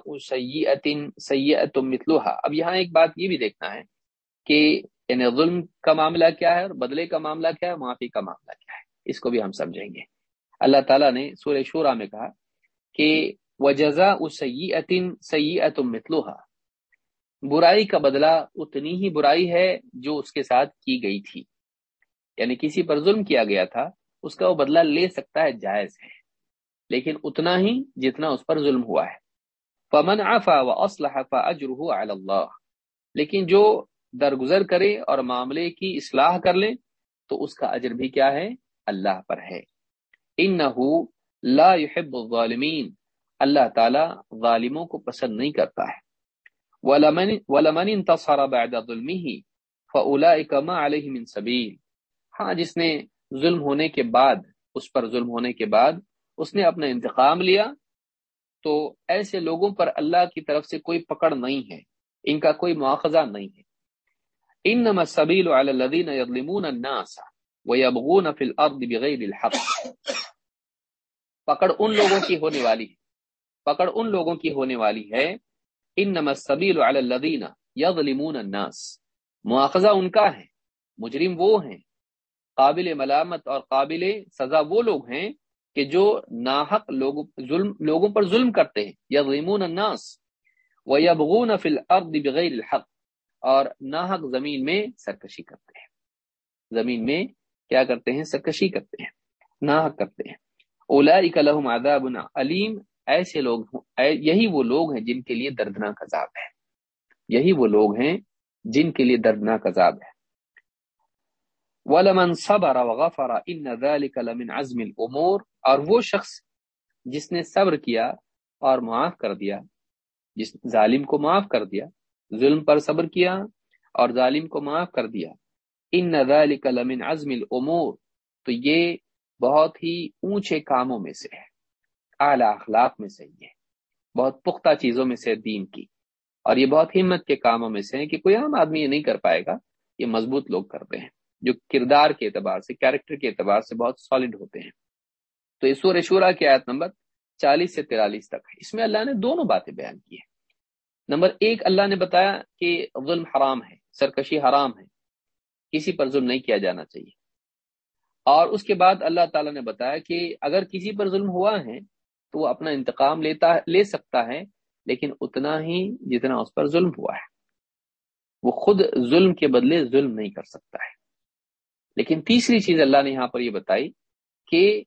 سید متلوحا اب یہاں ایک بات یہ بھی دیکھنا ہے کہ یعنی ظلم کا معاملہ کیا ہے اور بدلے کا معاملہ کیا ہے، معافی کا معاملہ کیا ہے؟ اس کو بھی ہم سمجھیں گے۔ اللہ تعالیٰ نے سورہ شورا میں کہا کہ و جزا سیتن سید متلوحا برائی کا بدلہ اتنی ہی برائی ہے جو اس کے ساتھ کی گئی تھی۔ یعنی کسی پر ظلم کیا گیا تھا، اس کا وہ بدلہ لے سکتا ہے، جائز ہے۔ لیکن اتنا ہی جتنا اس پر ظلم ہوا ہے۔ فمن عفا و اسلح فاجره اللہ لیکن جو درگزر کرے اور معاملے کی اصلاح کر لے، تو اس کا اجر بھی کیا ہے؟ اللہ پر ہے۔ انه لا يحب الظالمین اللہ تعالی ظالموں کو پسند نہیں کرتا ہے۔ ولمن ولمن انتصر بعد ظلمه فاولئك ما عليه من سبيل۔ ہاں جس نے ظلم ہونے کے بعد، اس پر ظلم ہونے کے بعد اس نے اپنا انتقام لیا تو ایسے لوگوں پر اللہ کی طرف سے کوئی پکڑ نہیں ہے، ان کا کوئی مواخذہ نہیں ہے۔ انما السبيل على الذين يظلمون الناس ويبغون في الارض بغير الحق۔ پکڑ ان لوگوں کی ہونے والی ہے۔ پکڑ ان لوگوں کی ہونے والی ہے۔ انما السبيل على الذين يظلمون الناس۔ مواخذہ ان کا ہے، مجرم وہ ہیں۔ قابل ملامت اور قابل سزا وہ لوگ ہیں کہ جو ناحق لوگوں ظلم، لوگوں پر ظلم کرتے ہیں یا غیمون الناس و یبغون فی الارض بغیر الحق، اور ناحق زمین میں سرکشی کرتے ہیں۔ زمین میں کیا کرتے ہیں؟ سرکشی کرتے ہیں، ناحق کرتے ہیں۔ اولئک لهم عذاب علیم، ایسے لوگ یہی وہ لوگ ہیں جن کے لیے دردناک عذاب ہے۔ یہی وہ لوگ ہیں جن کے لیے دردناک عذاب ہے۔ وَلَمَنْ صَبَرَ وَغَفَرَ إِنَّ ذَلِكَ لَمِنْ عَزْمِ الْأُمُورِ اور وہ شخص جس نے صبر کیا اور معاف کر دیا، جس ظالم کو معاف کر دیا، ظلم پر صبر کیا اور ظالم کو معاف کر دیا۔ ان ذَلِكَ لَمِنْ عَزْمِ الْأُمُورِ تو یہ بہت ہی اونچے کاموں میں سے ہے، اعلیٰ اخلاق میں سے یہ، بہت پختہ چیزوں میں سے دین کی۔ اور یہ بہت ہمت کے کاموں میں سے ہے کہ کوئی عام آدمی یہ نہیں کر پائے گا، یہ مضبوط لوگ کرتے ہیں، جو کردار کے اعتبار سے کیریکٹر کے اعتبار سے بہت سالڈ ہوتے ہیں۔ تو اس سور شورا کی آیت نمبر چالیس سے تیرالیس تک ہے۔ اس میں اللہ نے دونوں باتیں بیان کی ہیں۔ نمبر ایک، اللہ نے بتایا کہ ظلم حرام ہے، سرکشی حرام ہے، کسی پر ظلم نہیں کیا جانا چاہیے۔ اور اس کے بعد اللہ تعالیٰ نے بتایا کہ اگر کسی پر ظلم ہوا ہے تو وہ اپنا انتقام لیتا، لے سکتا ہے، لیکن اتنا ہی جتنا اس پر ظلم ہوا ہے۔ وہ خود ظلم کے بدلے ظلم نہیں کر سکتا ہے۔ لیکن تیسری چیز اللہ نے یہاں پر یہ بتائی کہ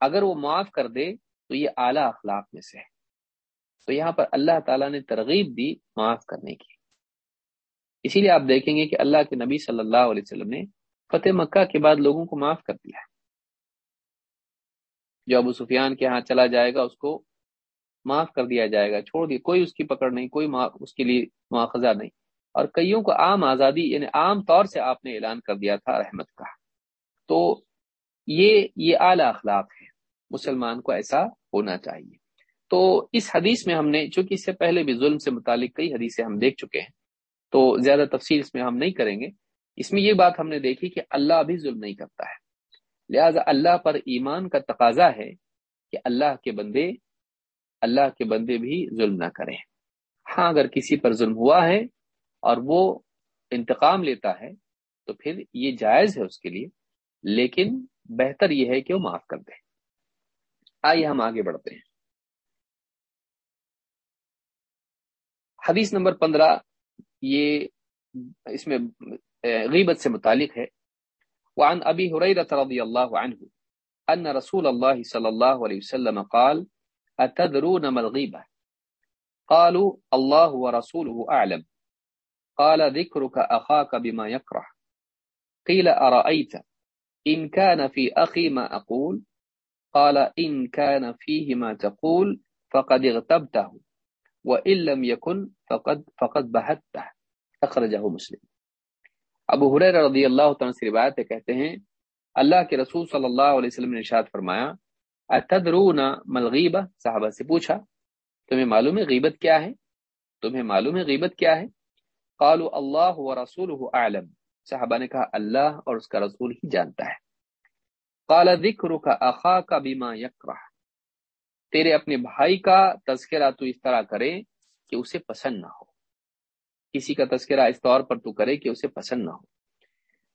اگر وہ معاف کر دے تو یہ اعلیٰ اخلاق میں سے ہے۔ تو یہاں پر اللہ تعالیٰ نے ترغیب دی معاف کرنے کی۔ اسی لیے آپ دیکھیں گے کہ اللہ کے نبی صلی اللہ علیہ وسلم نے فتح مکہ کے بعد لوگوں کو معاف کر دیا جو ابو سفیان کے ہاں چلا جائے گا، اس کو معاف کر دیا جائے گا۔ چھوڑ دیا، کوئی اس کی پکڑ نہیں، کوئی اس کے لیے مواخذہ نہیں۔ اور کئیوں کو عام آزادی یعنی عام طور سے آپ نے اعلان کر دیا تھا رحمت کا۔ تو یہ یہ اعلی اخلاق ہے۔ مسلمان کو ایسا ہونا چاہیے۔ تو اس حدیث میں ہم نے، چونکہ اس سے پہلے بھی ظلم سے متعلق کئی حدیثیں ہم دیکھ چکے ہیں، تو زیادہ تفصیل اس میں ہم نہیں کریں گے۔ اس میں یہ بات ہم نے دیکھی کہ اللہ بھی ظلم نہیں کرتا ہے۔ لہذا اللہ پر ایمان کا تقاضا ہے کہ اللہ کے بندے، اللہ کے بندے بھی ظلم نہ کریں۔ ہاں اگر کسی پر ظلم ہوا ہے اور وہ انتقام لیتا ہے، تو پھر یہ جائز ہے اس کے لیے، لیکن بہتر یہ ہے کہ وہ معاف کر دے۔ آئیے ہم آگے بڑھتے ہیں۔ حدیث نمبر پندرہ، یہ اس میں غیبت سے متعلق ہے۔ وعن ابی حریرت رضی اللہ عنہ ان رسول اللہ صلی اللہ علیہ وسلم قال، اتدرون ما الغیبہ؟ قالوا، اللہ ورسوله اعلم۔ قال ذكرك أخاك بما يكره قيل أرأيت إن كان في أخي ما أقول قال إن كان فيه ما تقول فقد اغتبته وإن لم يكن فقد, فقد بهته اخرجه مسلم. ابو حریر رضی اللہ تعالیٰ سے روایت کہتے ہیں اللہ کے رسول صلی اللہ علیہ وسلم نے ارشاد فرمایا اتدرون ملغیبہ صحابہ سے پوچھا تمہیں معلوم ہے غیبت کیا ہے؟ تمہیں معلوم ہے غیبت کیا ہے؟ قالوا اللہ و رسول عالم صحابہ نے کہا اللہ اور اس کا رسول ہی جانتا ہے۔ قال ذکر کا اخا کا بیما یکرہ۔ تیرے اپنے بھائی کا تذکرہ تو اس طرح کرے کہ اسے پسند نہ ہو۔ کسی کا تذکرہ اس طور پر تو کرے کہ اسے پسند نہ ہو۔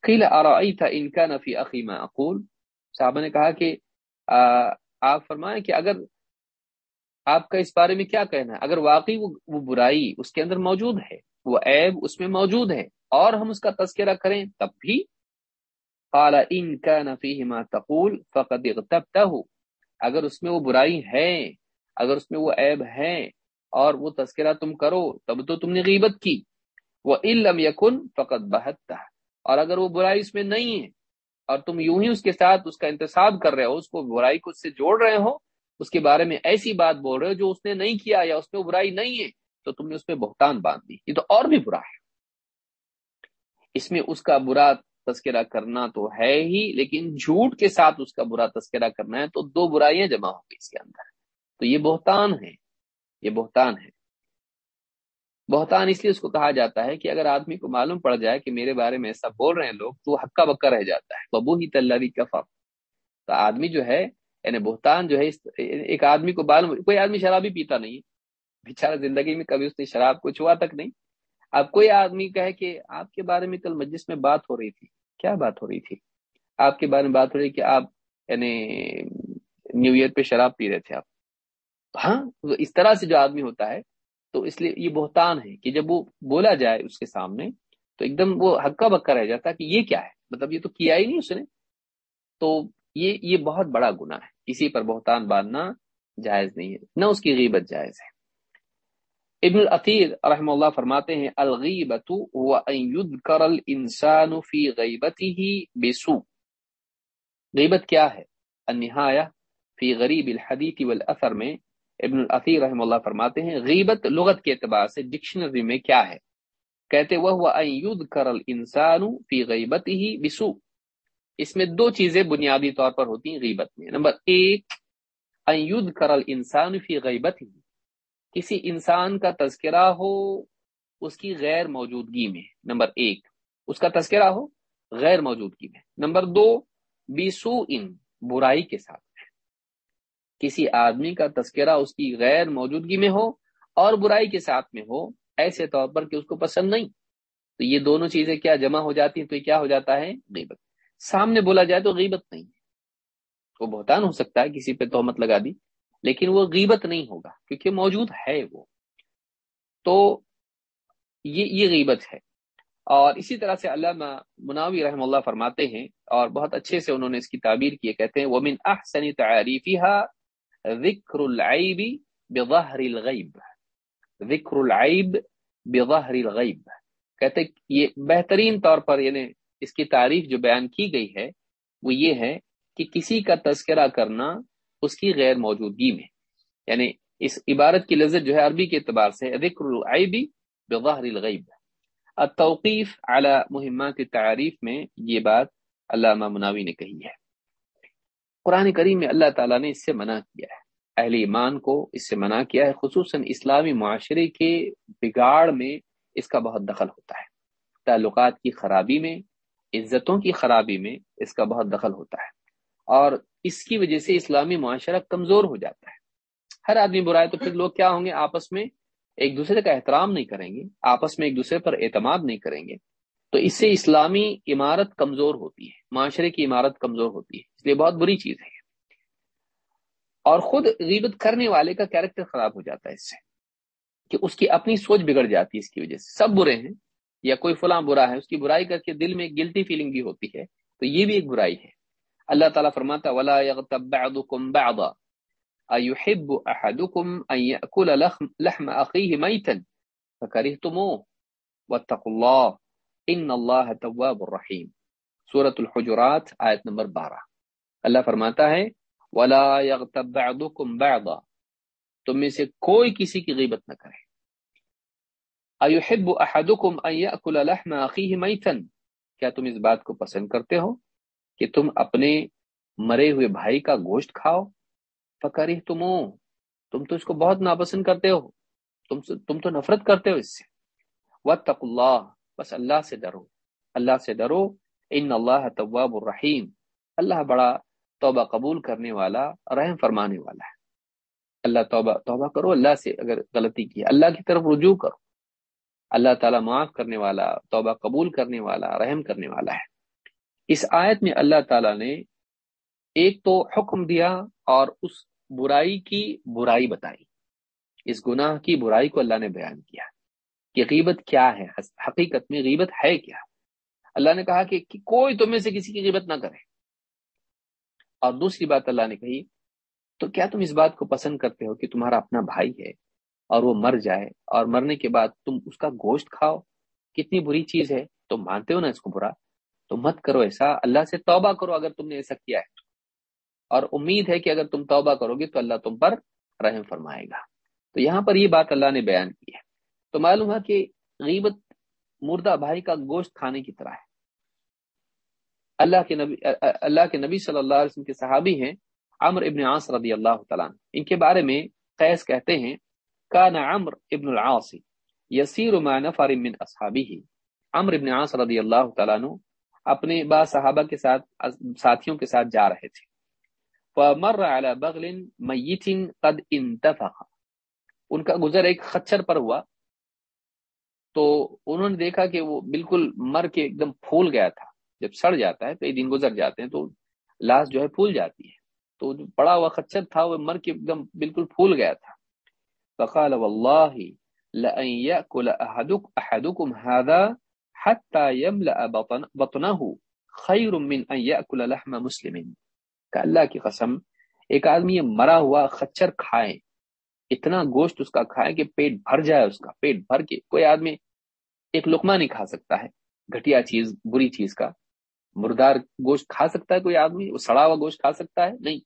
قیل ارائیت ان کا نفی اخی اقول۔ صحابہ نے کہا کہ آپ فرمائیں کہ اگر آپ کا اس بارے میں کیا کہنا ہے؟ اگر واقعی وہ برائی اس کے اندر موجود ہے، وہ عیب اس میں موجود ہے اور ہم اس کا تذکرہ کریں، تب بھی قال ان کا نفی ما تقول، فقد اغتبته. اگر اس میں وہ برائی ہے، اگر اس میں وہ عیب ہے اور وہ تذکرہ تم کرو، تب تو تم نے غیبت کی۔ وہ علم یقن فقط بہتتا اور اگر وہ برائی اس میں نہیں ہے اور تم یوں ہی اس کے ساتھ اس کا انتصاب کر رہے ہو، اس کو برائی کو اس سے جوڑ رہے ہو، اس کے بارے میں ایسی بات بول رہے ہو جو اس نے نہیں کیا یا اس میں وہ برائی نہیں ہے، تو تم نے اس میں بہتان باندھ دی یہ تو اور بھی برا ہے۔ اس میں اس کا برا تذکرہ کرنا تو ہے ہی، لیکن جھوٹ کے ساتھ اس کا برا تذکرہ کرنا ہے تو دو برائیاں جمع ہوں گی اس کے اندر۔ تو یہ بہتان ہے، یہ بہتان ہے۔ بہتان اس لیے اس کو کہا جاتا ہے کہ اگر آدمی کو معلوم پڑ جائے کہ میرے بارے میں ایسا بول رہے ہیں لوگ، تو ہکا بکا رہ جاتا ہے۔ ببو ہی تلوی کفا تو آدمی جو ہے یعنی بہتان جو ہے ایک آدمی کو معلوم، کوئی آدمی شرابی پیتا نہیں بیچارہ زندگی میں کبھی اس نے شراب کو چھوا تک نہیں۔ اب کوئی آدمی کہے کہ آپ کے بارے میں کل مجلس میں بات ہو رہی تھی۔ کیا بات ہو رہی تھی؟ آپ کے بارے میں بات ہو رہی کہ آپ یعنی نیو ایئر پہ شراب پی رہے تھے آپ۔ ہاں اس طرح سے جو آدمی ہوتا ہے، تو اس لیے یہ بہتان ہے کہ جب وہ بولا جائے اس کے سامنے، تو ایک دم وہ ہکا بکا رہ جاتا کہ یہ کیا ہے؟ مطلب یہ تو کیا ہی نہیں اس نے۔ تو یہ یہ بہت بڑا گنا ہے۔ کسی پر بہتان باندھنا جائز نہیں ہے، نہ اس کی غیبت جائز ہے۔ ابن العطیر رحم اللہ فرماتے ہیں الغیبت الانسان فی غیبته بسو غیبت کیا ہے؟ النہایہ فی غریب الحدیث والاثر میں ابن العطیر رحم اللہ فرماتے ہیں، غیبت لغت کے اعتبار سے ڈکشنری میں کیا ہے؟ کہتے وہ ہوا کرل انسان فی غیبت ہی بسو اس میں دو چیزیں بنیادی طور پر ہوتی ہیں غیبت میں۔ نمبر ایک ایود کرل انسان فی غیبت ہی کسی انسان کا تذکرہ ہو اس کی غیر موجودگی میں، نمبر ایک، اس کا تذکرہ ہو غیر موجودگی میں۔ نمبر دو بیسو ان برائی کے ساتھ کسی آدمی کا تذکرہ اس کی غیر موجودگی میں ہو اور برائی کے ساتھ میں ہو، ایسے طور پر کہ اس کو پسند نہیں۔ تو یہ دونوں چیزیں کیا جمع ہو جاتی ہیں؟ تو یہ کیا ہو جاتا ہے؟ غیبت۔ سامنے بولا جائے تو غیبت نہیں ہے۔ وہ بہتان ہو سکتا ہے، کسی پہ تہمت لگا دی۔ لیکن وہ غیبت نہیں ہوگا، کیونکہ موجود ہے وہ۔ تو یہ یہ غیبت ہے۔ اور اسی طرح سے علامہ مناوی رحم اللہ فرماتے ہیں، اور بہت اچھے سے انہوں نے اس کی تعبیر کی کہتے ہیں، ومن احسن تعریفها ذکر العیب بظہر الغیب ذکر العیب بظہر الغیب کہتے یہ بہترین طور پر یعنی اس کی تعریف جو بیان کی گئی ہے، وہ یہ ہے کہ کسی کا تذکرہ کرنا اس کی غیر موجودگی میں۔ یعنی اس عبارت کی لذت جو ہے عربی کے اعتبار سے ذکر العیب بظہر الغیب۔ التوقیف علی مہمات تعریف میں یہ بات علامہ مناوی نے کہی ہے۔ قرآن کریم میں اللہ تعالیٰ نے اس سے منع کیا ہے۔ اہل ایمان کو اس سے منع کیا ہے، خصوصاً اسلامی معاشرے کے بگاڑ میں اس کا بہت دخل ہوتا ہے۔ تعلقات کی خرابی میں، عزتوں کی خرابی میں اس کا بہت دخل ہوتا ہے۔ اور اس کی وجہ سے اسلامی معاشرہ کمزور ہو جاتا ہے۔ ہر آدمی برائے تو پھر لوگ کیا ہوں گے؟ آپس میں ایک دوسرے کا احترام نہیں کریں گے، آپس میں ایک دوسرے پر اعتماد نہیں کریں گے۔ تو اس سے اسلامی عمارت کمزور ہوتی ہے، معاشرے کی عمارت کمزور ہوتی ہے۔ اس لیے بہت بری چیز ہے اور خود غیبت کرنے والے کا کیریکٹر خراب ہو جاتا ہے اس سے کہ اس کی اپنی سوچ بگڑ جاتی ہے اس کی وجہ سے۔ سب برے ہیں یا کوئی فلاں برا ہے، اس کی برائی کر کے دل میں گلٹی فیلنگ بھی ہوتی ہے، تو یہ بھی ایک برائی ہے۔ اللہ تعالیٰ فرماتا ولا يغتب بعضكم بعضا۔ ايحب احدكم ان ياكل لحم اخيه ميتا؟ فكرهتموه واتقوا الله ان اللہ طواب الرحیم سورت الحجرات، آیت نمبر بارہ۔ اللہ فرماتا ہے، ولا يغتب بعضكم بعضا۔ تم میں سے کوئی کسی کی غیبت نہ کرے۔ ایحب احدكم ان ياكل لحم اخيه ميتا؟ کیا تم اس بات کو پسند کرتے ہو؟ کہ تم اپنے مرے ہوئے بھائی کا گوشت کھاؤ۔ فکری تم تم تو اس کو بہت ناپسند کرتے ہو۔ تم تم تو نفرت کرتے ہو اس سے۔ واتق اللہ بس اللہ سے ڈرو۔ اللہ سے ڈرو۔ ان اللہ طواب الرحیم اللہ بڑا توبہ قبول کرنے والا رحم فرمانے والا ہے۔ اللہ توبہ توبہ کرو۔ اللہ سے اگر غلطی کی اللہ کی طرف رجوع کرو۔ اللہ تعالیٰ معاف کرنے والا، توبہ قبول کرنے والا، رحم کرنے والا ہے۔ اس آیت میں اللہ تعالیٰ نے ایک تو حکم دیا اور اس برائی کی برائی بتائی۔ اس گناہ کی برائی کو اللہ نے بیان کیا۔ کہ غیبت کیا ہے؟ حقیقت میں غیبت ہے کیا؟ اللہ نے کہا کہ کوئی تم میں سے کسی کی غیبت نہ کرے۔ اور دوسری بات اللہ نے کہی، تو کیا تم اس بات کو پسند کرتے ہو کہ تمہارا اپنا بھائی ہے اور وہ مر جائے اور مرنے کے بعد تم اس کا گوشت کھاؤ؟ کتنی بری چیز ہے۔ تم مانتے ہو نا اس کو برا؟ تو مت کرو ایسا۔ اللہ سے توبہ کرو اگر تم نے ایسا کیا ہے۔ اور امید ہے کہ اگر تم توبہ کرو گے تو اللہ تم پر رحم فرمائے گا۔ تو یہاں پر یہ بات اللہ نے بیان کی ہے۔ تو معلوم ہے کہ غیبت مردہ بھائی کا گوشت کھانے کی طرح ہے۔ اللہ کے نبی، اللہ کے نبی صلی اللہ علیہ وسلم کے صحابی ہیں عمر ابن عاص رضی اللہ تعالیٰ ان کے بارے میں قیس کہتے ہیں، کان عمر ابن العاص یسیر ما نفر من اصحابه عمر ابن عاص رضی اللہ تعالیٰ عنہ اپنے با صحابہ کے ساتھ، ساتھیوں کے ساتھ جا رہے تھے۔ فمر على بغل میت قد انتفخ۔ ان کا گزر ایک خچر پر ہوا۔ تو انہوں نے دیکھا کہ وہ بالکل مر کے ایک دم پھول گیا تھا۔ جب سڑ جاتا ہے، کئی دن گزر جاتے ہیں تو لاش جو ہے پھول جاتی ہے۔ تو جو پڑا ہوا خچر تھا، وہ مر کے ایک دم بالکل پھول گیا تھا۔ فقال واللہ لأن يأكل أحدكم هذا حتى يملأ بطنه خیر من ان يأكل لحم مسلم. کہ اللہ کی قسم، ایک آدمی یہ مرا ہوا خچر کھائے، اتنا گوشت اس کا کھائے کہ پیٹ بھر جائے اس کا، پیٹ بھر کے کوئی آدمی ایک لقمہ نہیں کھا سکتا ہے، گھٹیا چیز، بری چیز کا۔ مردار گوشت کھا سکتا ہے کوئی آدمی، وہ سڑا ہوا گوشت کھا سکتا ہے؟ نہیں۔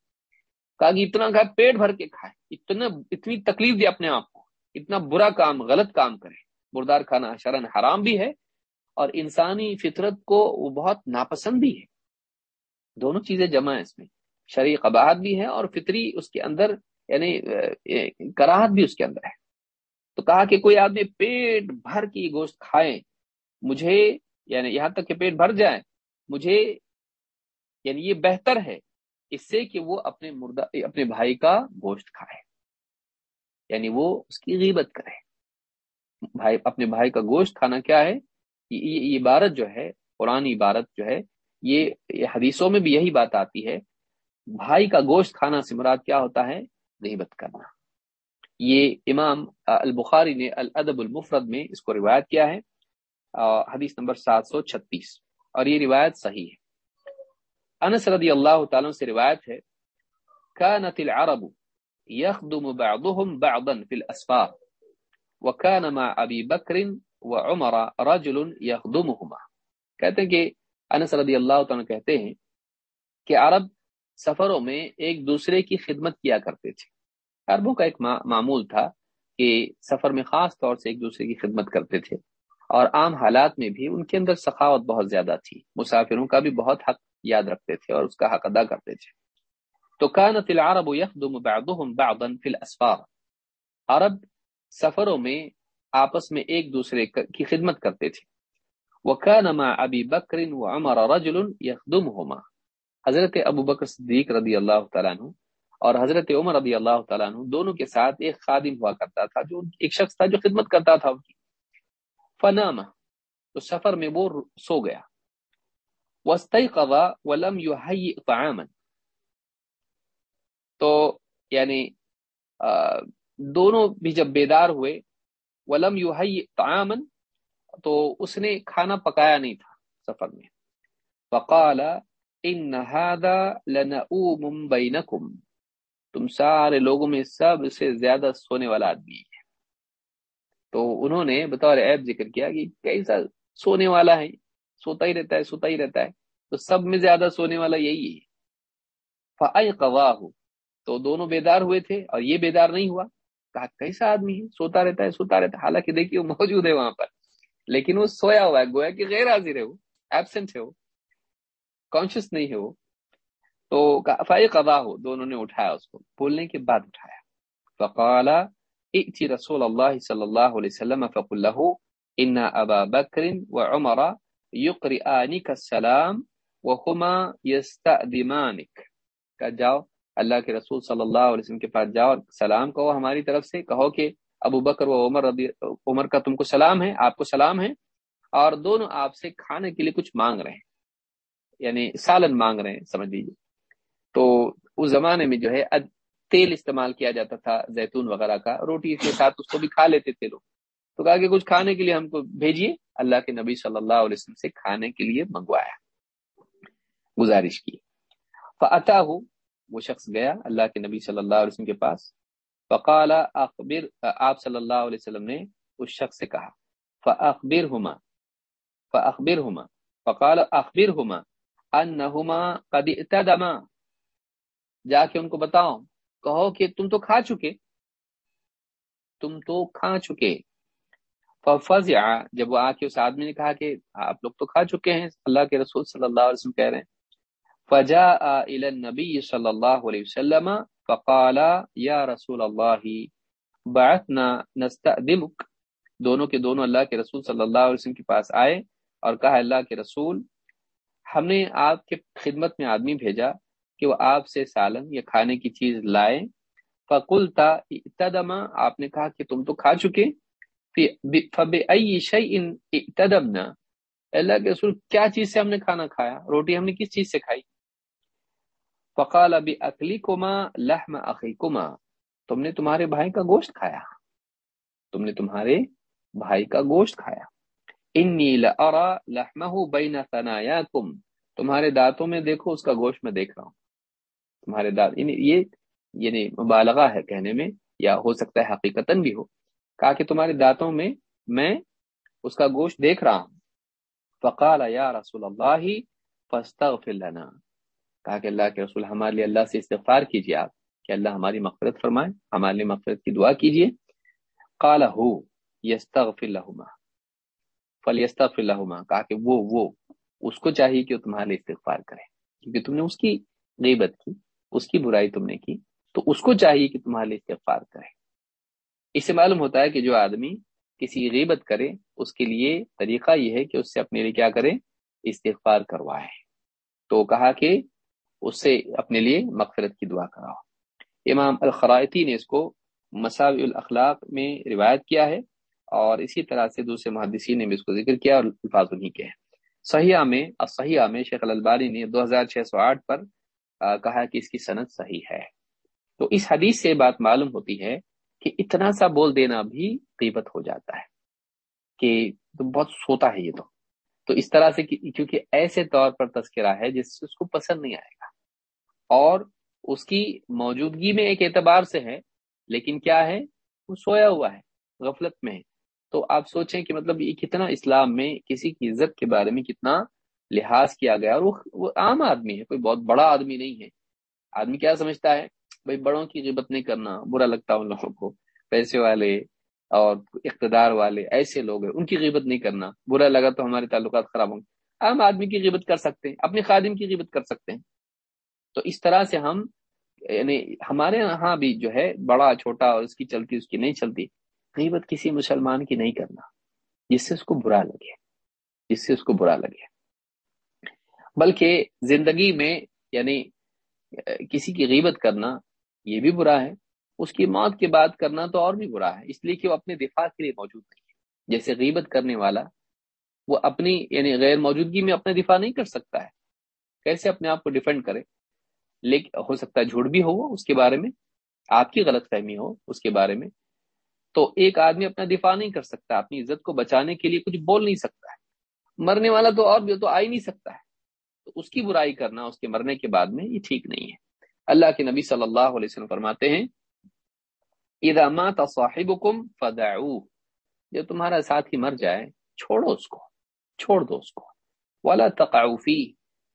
کہا کہ اتنا کھائے، پیٹ بھر کے کھائے۔ اتنا، اتنی تکلیف دے اپنے آپ کو، اتنا برا کام، غلط کام کرے۔ مردار کھانا شرن حرام بھی ہے اور انسانی فطرت کو وہ بہت ناپسند بھی ہے۔ دونوں چیزیں جمع ہیں اس میں۔ شرعی قباحت بھی ہے اور فطری اس کے اندر یعنی کراہت بھی اس کے اندر ہے۔ تو کہا کہ کوئی آدمی پیٹ بھر کی گوشت کھائے، مجھے یعنی یہاں تک کہ پیٹ بھر جائے، مجھے یعنی یہ بہتر ہے اس سے کہ وہ اپنے مردہ، اپنے بھائی کا گوشت کھائے۔ یعنی وہ اس کی غیبت کرے۔ بھائی، اپنے بھائی کا گوشت کھانا کیا ہے؟ یہ عبارت جو ہے، قرآن عبارت جو ہے، یہ حدیثوں میں بھی یہی بات آتی ہے، بھائی کا گوشت کھانا سے مراد کیا ہوتا ہے؟ غیبت کرنا۔ یہ امام البخاری نے الادب المفرد میں اس کو روایت کیا ہے حدیث نمبر سات سو چھتیس۔ اور یہ روایت صحیح ہے۔ انس رضی اللہ تعالیٰ سے روایت ہے كانت العرب يخدم بعضهم بعضا في الاسفار وكان مع ابي بكر وعمر رجل يخدمهما کہتے ہیں کہ انس رضی اللہ تعالیٰ کہتے ہیں کہ عرب سفروں میں ایک دوسرے کی خدمت کیا کرتے تھے عربوں کا ایک معمول تھا کہ سفر میں خاص طور سے ایک دوسرے کی خدمت کرتے تھے اور عام حالات میں بھی ان کے اندر سخاوت بہت زیادہ تھی مسافروں کا بھی بہت حق یاد رکھتے تھے اور اس کا حق ادا کرتے تھے تو كانت العرب يخدم بعضهم بعضا في الاسفار عرب سفروں میں آپس میں ایک دوسرے کی خدمت کرتے تھے۔ وكان مع ابي بكر وعمر رجل يخدمهما۔ حضرت ابو بکر صدیق رضی اللہ تعالیٰ عنہ اور حضرت عمر رضی اللہ تعالیٰ عنہ دونوں کے ساتھ ایک خادم ہوا کرتا تھا جو ایک شخص تھا جو خدمت کرتا تھا ان کی۔ فنام۔ تو سفر میں وہ سو گیا۔ واستيقظ ولم يهيئ طعاما۔ تو یعنی دونوں بھی جب بیدار ہوئے ولم يهيئ طعاما، تو اس نے کھانا پکایا نہیں تھا سفر میں۔ فقال، ان هذا لنؤم بينكم تم سارے لوگوں میں سب سے زیادہ سونے والا آدمی ہے۔ تو انہوں نے بطور عیب ذکر کیا کہ کیسا سونے والا ہے؟ سوتا ہی رہتا ہے، سوتا ہی رہتا ہے۔ تو سب میں زیادہ سونے والا یہی ہے۔ فعی تو دونوں بیدار ہوئے تھے اور یہ بیدار نہیں ہوا۔ کیسا آدمی ہے؟ سوتا رہتا ہے، سوتا رہتا ہے۔ حالانکہ دیکھیے، وہ موجود ہے وہاں پر۔ لیکن وہ سویا ہوا ہے، گویا کہ غیر حاضر ہے وہ ایبسنٹ ہے وہ کانشیس نہیں ہے وہ۔ تو فائی قضا ہو، دونوں نے اٹھایا اس کو۔ بولنے کے بعد اٹھایا۔ فقال ائتی رسول اللہ صلی اللہ علیہ وسلم فقل له ان ابا بکر وعمر يقرئانك السلام وهما يستأذمانك کہ جاؤ اللہ کے رسول صلی اللہ علیہ وسلم کے پاس جاؤ اور سلام کہو ہماری طرف سے، کہو کہ ابو بکر و عمر رضی عمر کا تم کو سلام ہے، آپ کو سلام ہے، اور دونوں آپ سے کھانے کے لیے کچھ مانگ رہے ہیں۔ یعنی سالن مانگ رہے ہیں، سمجھ لیجیے تو اس زمانے میں جو ہے تیل استعمال کیا جاتا تھا، زیتون وغیرہ کا۔ روٹی کے ساتھ اس کو بھی کھا لیتے تھے لوگ۔ تو کہا کہ کچھ کھانے کے لیے ہم کو بھیجیے اللہ کے نبی صلی اللہ علیہ وسلم سے کھانے کے لیے منگوایا، گزارش کی۔ فعطا ہو وہ شخص گیا اللہ کے نبی صلی اللہ علیہ وسلم کے پاس، فقال، اخبر، آپ صلی اللہ علیہ وسلم نے اس شخص سے کہا فاخبر ہما فاخبر ہما فقال اخبر ہما انہما قد جا کے ان کو بتاؤ، کہو کہ تم تو کھا چکے۔ تم تو کھا چکے۔ ففز جب وہ آ کے اس آدمی نے کہا کہ آپ لوگ تو کھا چکے ہیں، اللہ کے رسول صلی اللہ علیہ وسلم کہہ رہے ہیں۔ فجا النبی صلی اللہ علیہ وسلم فقال یا رسول اللہ بعثنا نستأدمک دونوں کے دونوں اللہ کے رسول صلی اللہ علیہ وسلم کے پاس آئے اور کہا، اللہ کے رسول، ہم نے آپ کے خدمت میں آدمی بھیجا کہ وہ آپ سے سالن یا کھانے کی چیز لائے۔ فکل تھا آپ نے کہا کہ تم تو کھا چکے۔ اللہ کے رسول، کیا چیز سے ہم نے کھانا کھایا؟ روٹی ہم نے کس چیز سے کھائی؟ فقال ابھی اکلی کما لحم عقی تم نے تمہارے بھائی کا گوشت کھایا۔ تم نے تمہارے بھائی کا گوشت کھایا۔ انی لارا لحمہ بین ثنایاکم۔ تمہارے دانتوں میں دیکھو، اس کا گوشت میں دیکھ رہا ہوں۔ تمہارے دانت یعنی یہ یعنی مبالغہ ہے کہنے میں، یا ہو سکتا ہے حقیقت بھی ہو۔ کہا کہ تمہارے دانتوں میں میں اس کا گوشت دیکھ رہا ہوں۔ فقال یا رسول اللہ فاستغفر لنا۔ کہا کہ اللہ کے رسول، ہمارے لیے اللہ سے استغفار کیجیے آپ، کہ اللہ ہماری مغفرت فرمائے، ہمارے لیے مغفرت کی دعا کیجیے قال ہو یستغفر لہما فلیستغفر لہما کہا کہ وہ وہ، اس کو چاہیے کہ وہ تمہارے لیے استغفار کرے۔ کیونکہ تم نے اس کی غیبت کی، اس کی برائی تم نے کی، تو اس کو چاہیے کہ تمہارے لیے استغفار کرے۔ اس سے معلوم ہوتا ہے کہ جو آدمی کسی غیبت کرے، اس کے لیے طریقہ یہ ہے کہ اس سے اپنے لیے کیا کرے؟ استغفار کروائے تو کہا کہ اس سے اپنے لیے مغفرت کی دعا کراؤ امام الخرائطی نے اس کو مساوی الاخلاق میں روایت کیا ہے اور اسی طرح سے دوسرے محدثین نے بھی اس کو ذکر کیا اور الفاظ انہیں کے صحیحہ میں صحیحہ میں شیخ الباری نے دو ہزار چھ سو آٹھ پر کہا کہ اس کی صنعت صحیح ہے۔ تو اس حدیث سے بات معلوم ہوتی ہے کہ اتنا سا بول دینا بھی قیبت ہو جاتا ہے کہ تو بہت سوتا ہے یہ تو۔ تو اس طرح سے کیونکہ ایسے طور پر تذکرہ ہے جس سے اس کو پسند نہیں آئے گا۔ اور اس کی موجودگی میں ایک اعتبار سے ہے، لیکن کیا ہے؟ وہ سویا ہوا ہے، غفلت میں ہے۔ تو آپ سوچیں کہ مطلب یہ کتنا اسلام میں کسی کی عزت کے بارے میں کتنا لحاظ کیا گیا اور وہ عام آدمی ہے، کوئی بہت بڑا آدمی نہیں ہے۔ آدمی کیا سمجھتا ہے؟ بھائی بڑوں کی غیبت نہیں کرنا، برا لگتا ان لوگوں کو، پیسے والے اور اقتدار والے ایسے لوگ ہیں، ان کی غیبت نہیں کرنا۔ برا لگا تو ہمارے تعلقات خراب ہوں گے۔ عام آدمی کی غیبت کر سکتے ہیں اپنے خادم کی غیبت کر سکتے ہیں۔ تو اس طرح سے ہم یعنی ہمارے یہاں بھی جو ہے، بڑا، چھوٹا اور اس کی چلتی، اس کی نہیں چلتی، غیبت کسی مسلمان کی نہیں کرنا۔ جس سے اس کو برا لگے۔ جس سے اس کو برا لگے۔ بلکہ زندگی میں یعنی کسی کی غیبت کرنا یہ بھی برا ہے۔ اس کی موت کے بعد کرنا تو اور بھی برا ہے، اس لیے کہ وہ اپنے دفاع کے لیے موجود نہیں ہے۔ جیسے غیبت کرنے والا، وہ اپنی یعنی غیر موجودگی میں اپنا دفاع نہیں کر سکتا ہے۔ کیسے اپنے آپ کو ڈیفینڈ کرے؟ لیکن ہو سکتا ہے جھوٹ بھی ہو اس کے بارے میں، آپ کی غلط فہمی ہو اس کے بارے میں۔ تو ایک آدمی اپنا دفاع نہیں کر سکتا، اپنی عزت کو بچانے کے لیے کچھ بول نہیں سکتا ہے۔ مرنے والا تو اور بھی تو آ ہی نہیں سکتا ہے۔ تو اس کی برائی کرنا، اس کے مرنے کے بعد میں یہ ٹھیک نہیں ہے۔ اللہ کے نبی صلی اللہ علیہ وسلم فرماتے ہیں اذا مات صاحبكم فدعوه۔ جب تمہارا ساتھی مر جائے، چھوڑو اس کو، چھوڑ دو اس کو۔ ولا تقعوا فيه۔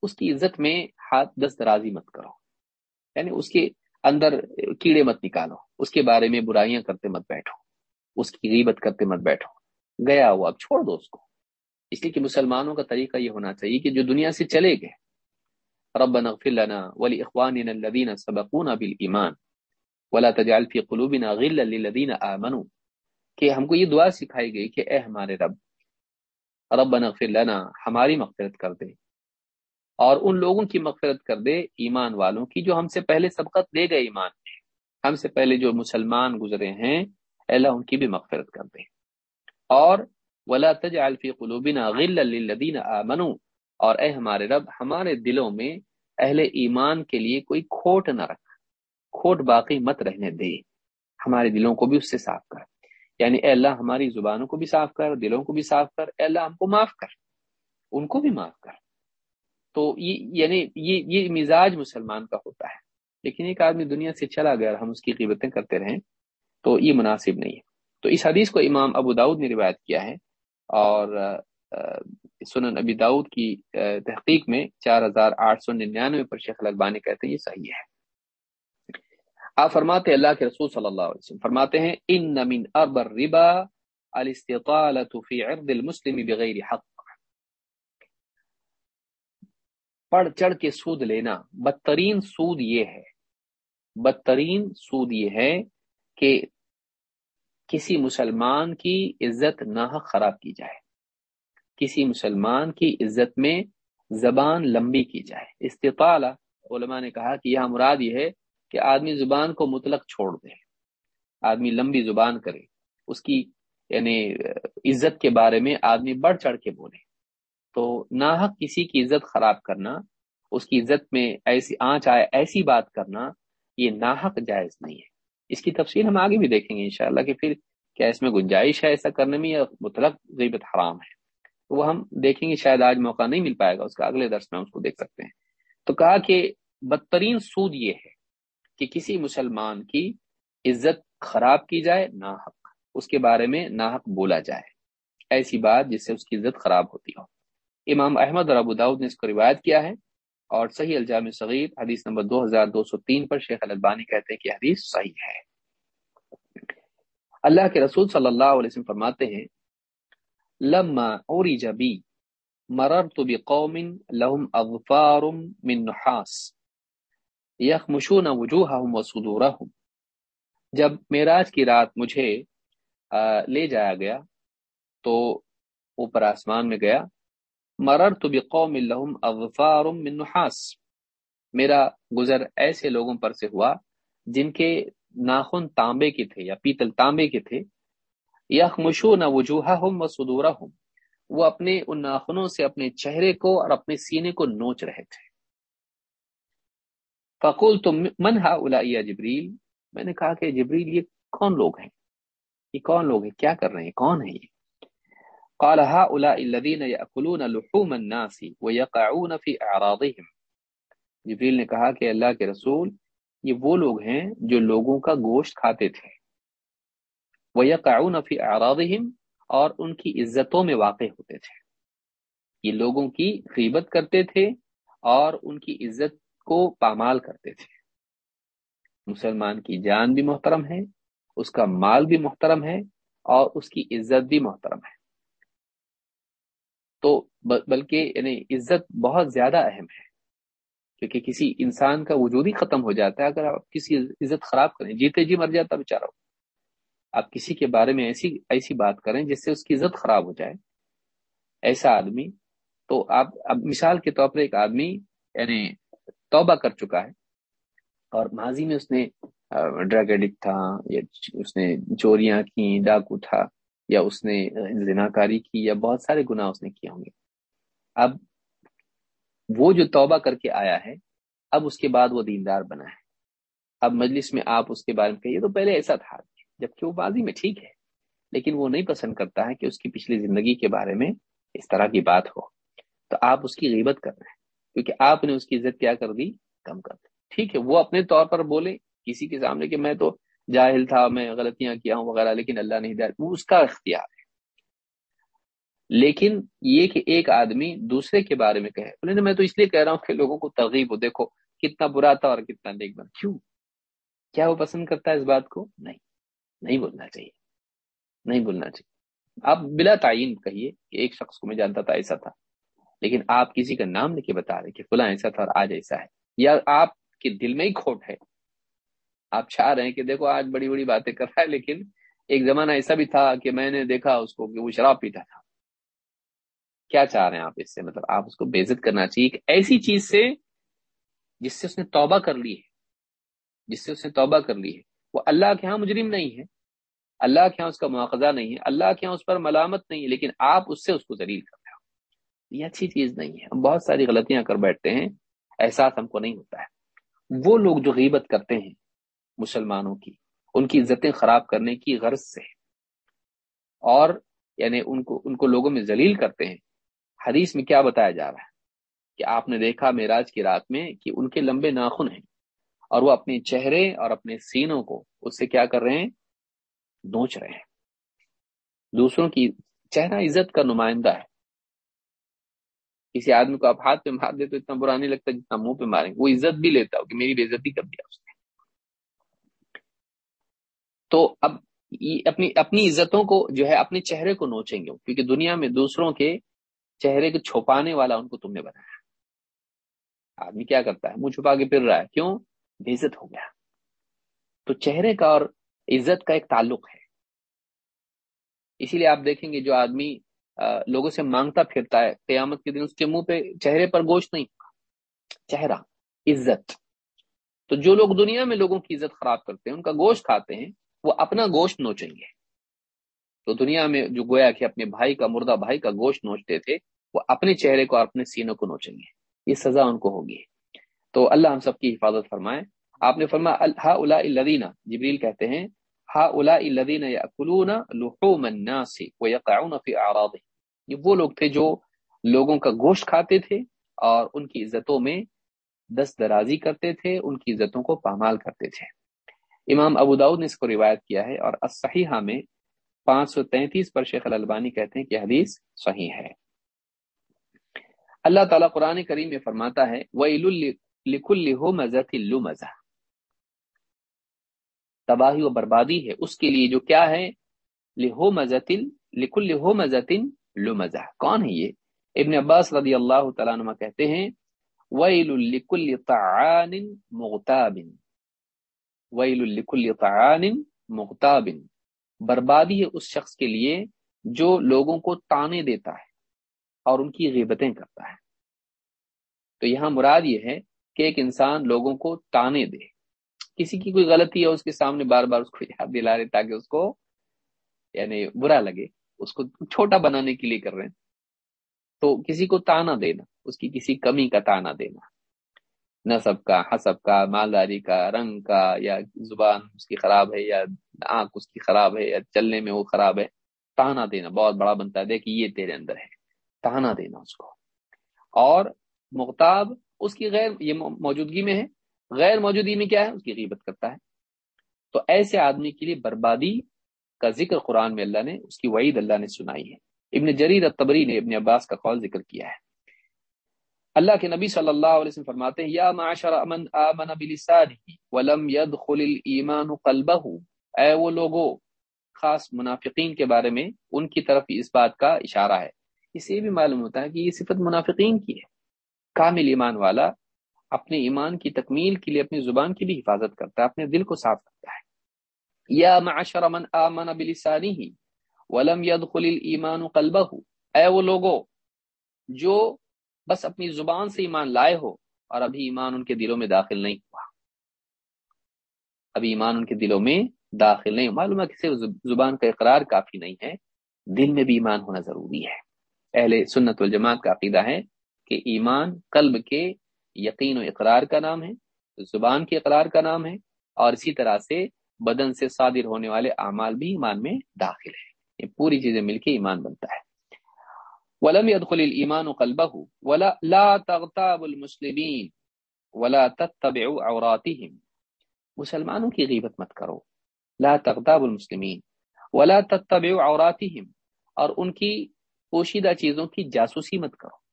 اس کی عزت میں ہاتھ دست درازی مت کرو۔ یعنی اس کے اندر کیڑے مت نکالو۔ اس کے بارے میں برائیاں کرتے مت بیٹھو۔ اس کی غیبت کرتے مت بیٹھو۔ گیا ہوا اب چھوڑ دو اس کو۔ اس لیے کہ مسلمانوں کا طریقہ یہ ہونا چاہیے کہ جو دنیا سے چلے گئے۔ ربنا اغفر لنا ولاخواننا الذين سبقونا بالایمان ولا تجعل في قلوبنا غلا للذين امنوا کہ ہم کو یہ دعا سکھائی گئی کہ اے ہمارے رب، ربنا اغفر لنا، ہماری مغفرت کر دے۔ اور ان لوگوں کی مغفرت کر دے ایمان والوں کی جو ہم سے پہلے سبقت دے گئے ایمان ہم سے پہلے جو مسلمان گزرے ہیں اللہ ان کی بھی مغفرت کر دے۔ اور ولا تجعل في قلوبنا غلا للذين امنوا اور اے ہمارے رب، ہمارے دلوں میں اہل ایمان کے لیے کوئی کھوٹ نہ رکھ کھوٹ باقی مت رہنے دے۔ ہمارے دلوں کو بھی اس سے صاف کر۔ یعنی اے اللہ، ہماری زبانوں کو بھی صاف کر، دلوں کو بھی صاف کر۔ اے اللہ، ہم کو معاف کر۔ ان کو بھی معاف کر۔ تو یہ یعنی یہ یہ مزاج مسلمان کا ہوتا ہے۔ لیکن ایک آدمی دنیا سے چلا گیا ہم اس کی قیمتیں کرتے رہیں، تو یہ مناسب نہیں ہے۔ تو اس حدیث کو امام ابو داود نے روایت کیا ہے اور سنن ابی داود کی تحقیق میں چار ہزار آٹھ سو ننانوے پر شیخ البانی کہتے ہیں یہ صحیح ہے۔ آپ فرماتے اللہ کے رسول صلی اللہ علیہ وسلم فرماتے ہیں ان من اربر ربا الاستطالة في عرض المسلم بغیر حق. پڑھ چڑھ کے سود لینا۔ بدترین سود یہ ہے، بدترین سود یہ ہے کہ کسی مسلمان کی عزت نہ خراب کی جائے۔ کسی مسلمان کی عزت میں زبان لمبی کی جائے۔ استطالہ، علماء نے کہا کہ یہاں مراد یہ ہے کہ آدمی زبان کو مطلق چھوڑ دے، آدمی لمبی زبان کرے، اس کی یعنی عزت کے بارے میں آدمی بڑھ چڑھ کے بولے۔ تو ناحق کسی کی عزت خراب کرنا، اس کی عزت میں ایسی آنچ آئے، ایسی بات کرنا، یہ ناحق جائز نہیں ہے۔ اس کی تفصیل ہم آگے بھی دیکھیں گے انشاءاللہ کہ پھر کیا اس میں گنجائش ہے ایسا کرنے میں یا مطلق غیبت حرام ہے۔ وہ ہم دیکھیں گے، شاید آج موقع نہیں مل پائے گا اس کا، اگلے درس میں اس کو دیکھ سکتے ہیں۔ تو کہا کہ بدترین سود یہ ہے کہ کسی مسلمان کی عزت خراب کی جائے، ناحق، اس کے بارے میں ناحق بولا جائے۔ ایسی بات جس سے اس کی عزت خراب ہوتی ہو۔ امام احمد اور ابو داود نے اس کو روایت کیا ہے اور صحیح الجام صغیر حدیث نمبر دو ہزار دو سو تین پر شیخ البانی کہتے ہیں کہ حدیث صحیح ہے۔ اللہ کے رسول صلی اللہ علیہ وسلم فرماتے ہیں، لما عرج بی مررت بقوم لهم اظفار من نحاس یخمشون وجوہهم وصدورهم جب معراج کی رات مجھے لے جایا گیا، تو اوپر آسمان میں گیا، مررت بقوم لهم اظفار من نحاس۔ میرا گزر ایسے لوگوں پر سے ہوا، جن کے ناخن تانبے کے تھے یا پیتل تانبے کے تھے۔ یا مشو نہ وجوہ ہوں ہوں وہ اپنے ان ناخنوں سے اپنے چہرے کو اور اپنے سینے کو نوچ رہے تھے۔ فقول تو من ہا الا جبریل میں نے کہا کہ جبریل، یہ کون لوگ ہیں؟ یہ کون لوگ ہیں؟ کیا کر رہے ہیں؟ کون ہیں یہ؟ قال هؤلاء الذين ياكلون لحوم الناس ويقعون في اعراضهم جبریل نے کہا کہ اللہ کے رسول، یہ وہ لوگ ہیں جو لوگوں کا گوشت کھاتے تھے۔ وہ یقعون فی اور ان کی عزتوں میں واقع ہوتے تھے۔ یہ لوگوں کی غیبت کرتے تھے اور ان کی عزت کو پامال کرتے تھے۔ مسلمان کی جان بھی محترم ہے، اس کا مال بھی محترم ہے اور اس کی عزت بھی محترم ہے۔ تو بلکہ یعنی عزت بہت زیادہ اہم ہے، کیونکہ کسی انسان کا وجود ہی ختم ہو جاتا ہے اگر آپ کسی عزت خراب کریں۔ جیتے جی مر جاتا بےچارا آپ کسی کے بارے میں ایسی ایسی بات کریں جس سے اس کی عزت خراب ہو جائے۔ ایسا آدمی، تو آپ، اب مثال کے طور پر ایک آدمی یعنی توبہ کر چکا ہے۔ اور ماضی میں اس نے ڈرگ ایڈکٹ تھا یا اس نے چوریاں کی ڈاکو تھا یا اس نے زنا کاری کی یا بہت سارے گناہ اس نے کیے ہوں گے۔ اب وہ جو توبہ کر کے آیا ہے، اب اس کے بعد وہ دیندار بنا ہے۔ اب مجلس میں آپ اس کے بارے میں کہیے تو پہلے ایسا تھا، جبکہ وہ بازی میں ٹھیک ہے۔ لیکن وہ نہیں پسند کرتا ہے کہ اس کی پچھلی زندگی کے بارے میں اس طرح کی بات ہو۔ تو آپ اس کی غیبت کر رہے ہیں۔ کیونکہ آپ نے اس کی عزت کیا کر دی، کم کر دی۔ ٹھیک ہے، وہ اپنے طور پر بولے کسی کے سامنے کہ میں تو جاہل تھا، میں غلطیاں کیا ہوں وغیرہ، لیکن اللہ نہیں دیا وہ اس کا اختیار ہے۔ لیکن یہ کہ ایک آدمی دوسرے کے بارے میں کہے میں تو اس لیے کہہ رہا ہوں کہ لوگوں کو ترغیب ہو، دیکھو کتنا برا تھا اور کتنا نیک بن۔ کیوں؟ کیا وہ پسند کرتا ہے اس بات کو؟ نہیں نہیں بولنا چاہیے، نہیں بولنا چاہیے۔ آپ بلا تعین کہیے کہ ایک شخص کو میں جانتا تھا ایسا تھا۔ لیکن آپ کسی کا نام لے کے بتا رہے کہ فلاں ایسا تھا اور آج ایسا ہے۔ یا آپ کے دل میں ہی کھوٹ ہے۔ آپ چاہ رہے ہیں کہ دیکھو آج بڑی بڑی باتیں کر رہا ہے، لیکن ایک زمانہ ایسا بھی تھا کہ میں نے دیکھا اس کو کہ وہ شراب پیتا تھا۔ کیا چاہ رہے ہیں آپ اس سے؟ مطلب آپ اس کو بےزت کرنا چاہیے۔ کہ ایسی چیز سے جس سے اس نے توبہ کر لی ہے۔ جس سے اس نے توبہ کر لی ہے۔ وہ اللہ کے ہاں مجرم نہیں ہے۔ اللہ کے ہاں اس کا مواخذہ نہیں ہے۔ اللہ کے ہاں اس پر ملامت نہیں ہے، لیکن آپ اس سے اس کو ذلیل کر یہ اچھی چیز نہیں ہے۔ ہم بہت ساری غلطیاں کر بیٹھتے ہیں، احساس ہم کو نہیں ہوتا ہے۔ وہ لوگ جو غیبت کرتے ہیں مسلمانوں کی، ان کی عزتیں خراب کرنے کی غرض سے۔ اور یعنی ان کو ان کو لوگوں میں ذلیل کرتے ہیں۔ حدیث میں کیا بتایا جا رہا ہے؟ کہ آپ نے دیکھا معراج کی رات میں کہ ان کے لمبے ناخن ہیں اور وہ اپنے چہرے اور اپنے سینوں کو اس سے کیا کر رہے ہیں؟ نوچ رہے ہیں۔ دوسروں کی چہرہ عزت کا نمائندہ ہے۔ کسی آدمی کو آپ ہاتھ پہ مار دے تو اتنا برا نہیں لگتا جتنا منہ پہ ماریں وہ عزت بھی لیتا ہو کہ میری بے عزتی کر دیا اس نے۔ تو اب اپنی اپنی عزتوں کو جو ہے اپنے چہرے کو نوچیں گے کیونکہ دنیا میں دوسروں کے چہرے کو چھپانے والا ان کو تم نے بنایا۔ آدمی کیا کرتا ہے؟ منہ چھپا کے پھر رہا ہے۔ کیوں؟ بےزت ہو گیا۔ تو چہرے کا اور عزت کا ایک تعلق ہے۔ اسی لیے آپ دیکھیں گے جو آدمی لوگوں سے مانگتا پھرتا ہے۔ قیامت کے دن اس کے منہ پہ چہرے پر گوشت نہیں۔ چہرہ، عزت۔ تو جو لوگ دنیا میں لوگوں کی عزت خراب کرتے ہیں، ان کا گوشت کھاتے ہیں، وہ اپنا گوشت نوچیں گے۔ تو دنیا میں جو گویا کہ اپنے بھائی کا، مردہ بھائی کا گوشت نوچتے تھے، وہ اپنے چہرے کو اور اپنے سینوں کو نوچیں گے۔ یہ سزا ان کو ہوگی۔ تو اللہ ہم سب کی حفاظت فرمائے۔ آپ نے فرمایا ہا الا الدینہ جبریل کہتے ہیں ہا الا الدین لحوم الناس ويقعون في اعراض یہ وہ لوگ تھے جو لوگوں کا گوشت کھاتے تھے اور ان کی عزتوں میں دست درازی کرتے تھے، ان کی عزتوں کو پامال کرتے تھے۔ امام ابو داود نے اس کو روایت کیا ہے اور الصحیحہ میں پانچ سو تینتیس پر شیخ الالبانی کہتے ہیں کہ حدیث صحیح ہے۔ اللہ تعالیٰ قرآن کریم میں فرماتا ہے تباہی و بربادی ہے۔ اس کے لیے جو کیا ہے؟ لہو مزتل لکل لہو مزتن لمزہ۔ کون ہے یہ؟ ابن عباس رضی اللہ تعالیٰ نما کہتے ہیں، ویل لکل طعان مغتاب۔ ویل لکل طعان مغتاب۔ بربادی ہے اس شخص کے لیے جو لوگوں کو تانے دیتا ہے اور ان کی غیبتیں کرتا ہے۔ تو یہاں مراد یہ ہے کہ ایک انسان لوگوں کو تانے دے۔ کسی کی کوئی غلطی ہے، اس کے سامنے بار بار اس کو یاد دلا رہے تاکہ اس کو یعنی برا لگے۔ اس کو چھوٹا بنانے کے لیے کر رہے ہیں۔ تو کسی کو تانا دینا، اس کی کسی کمی کا تانا دینا۔ نصب کا، حسب کا، مالداری کا، رنگ کا، یا زبان اس کی خراب ہے، یا آنکھ اس کی خراب ہے، یا چلنے میں وہ خراب ہے۔ تانا دینا، بہت بڑا بنتا ہے۔ دیکھ، یہ تیرے اندر ہے۔ تانا دینا اس کو۔ اور مغتاب اس کی غیر، یہ موجودگی میں ہے۔ غیر موجودگی میں کیا ہے؟ اس کی غیبت کرتا ہے۔ تو ایسے آدمی کے لیے بربادی کا ذکر قرآن میں اللہ نے، اس کی وعید اللہ نے سنائی ہے۔ ابن جریر الطبری نے ابن عباس کا قول ذکر کیا ہے۔ اللہ کے نبی صلی اللہ علیہ وسلم فرماتے ہیں، یا معاشر من آمن بلسانه ولم يدخل الايمان قلبه۔ اے وہ لوگوں خاص منافقین کے بارے میں ان کی طرف اس بات کا اشارہ ہے۔ اسے بھی معلوم ہوتا ہے کہ یہ صفت منافقین کی ہے۔ کامل ایمان والا اپنے ایمان کی تکمیل کے لیے، اپنی زبان کی بھی حفاظت کرتا ہے، اپنے دل کو صاف کرتا ہے۔ یا معاشر من آمن بلسانه ولم يدخل الايمان قلبه۔ اے وہ لوگوں جو بس اپنی زبان سے ایمان لائے ہو اور ابھی ایمان ان کے دلوں میں داخل نہیں ہوا۔ ابھی ایمان ان کے دلوں میں داخل نہیں معلوم ہے کسی زبان کا اقرار کافی نہیں ہے، دل میں بھی ایمان ہونا ضروری ہے۔ اہل سنت والجماعت کا عقیدہ ہے کہ ایمان قلب کے یقین و اقرار کا نام ہے، زبان کے اقرار کا نام ہے، اور اسی طرح سے بدن سے صادر ہونے والے اعمال بھی ایمان میں داخل ہے یہ پوری چیزیں مل کے ایمان بنتا ہے۔ ولم يدخل الايمان قلبه ولا لا تغتاب المسلمين ولا تتبعوا عوراتهم۔ مسلمانوں کی غیبت مت کرو۔ لا تغتاب المسلمین ولا تتبعوا عوراتهم۔ اور ان کی پوشیدہ چیزوں کی جاسوسی مت کرو۔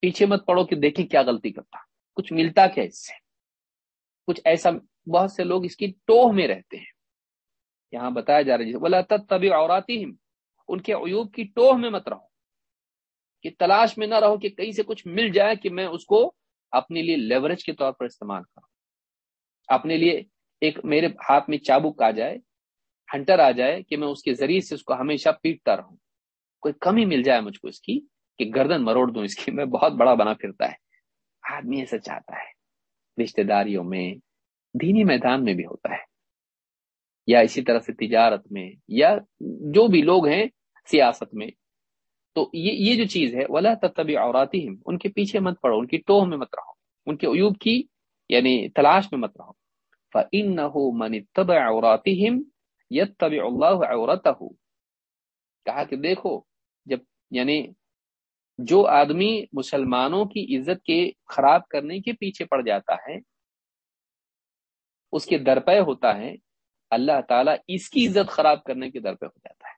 پیچھے مت پڑو کہ دیکھیں کیا غلطی کرتا۔ کچھ ملتا کیا اس سے؟ کچھ ایسا بہت سے لوگ اس کی ٹوہ میں رہتے ہیں۔ یہاں بتایا جا رہا ہے ولا تتبعوا ان کے عیوب کی ٹوہ میں مت رہو۔ کہ تلاش میں نہ رہو کہ کہیں سے کچھ مل جائے کہ میں اس کو اپنے لیے لیوریج کے طور پر استعمال کروں۔ اپنے لیے ایک میرے ہاتھ میں چابک آ جائے، ہنٹر آ جائے کہ میں اس کے ذریعے سے اس کو ہمیشہ پیٹتا رہوں۔ کوئی کمی مل جائے مجھ کو اس کی؟ کہ گردن مروڑ دوں اس کی، میں بہت بڑا بنا پھرتا ہے۔ آدمی ایسا چاہتا ہے۔ رشتے داریوں میں، دینی میدان میں بھی ہوتا ہے۔ یا اسی طرح سے تجارت میں، یا جو بھی لوگ ہیں سیاست میں۔ تو یہ یہ جو چیز ہے، ولا تب عوراتی ان کے پیچھے مت پڑھو ان کی ٹوہ میں مت رہو۔ ان کے عیوب کی یعنی تلاش میں مت رہو۔ فَإِنَّهُ مَنِ اتَّبَعَ عَوْرَاتِهِمْ يَتَّبِعُ اللَّهُ عَوْرَتَهُ۔ کہا کہ دیکھو، جب یعنی جو آدمی مسلمانوں کی عزت کے خراب کرنے کے پیچھے پڑ جاتا ہے، اس کے درپے ہوتا ہے، اللہ تعالیٰ اس کی عزت خراب کرنے کے درپے ہو جاتا ہے۔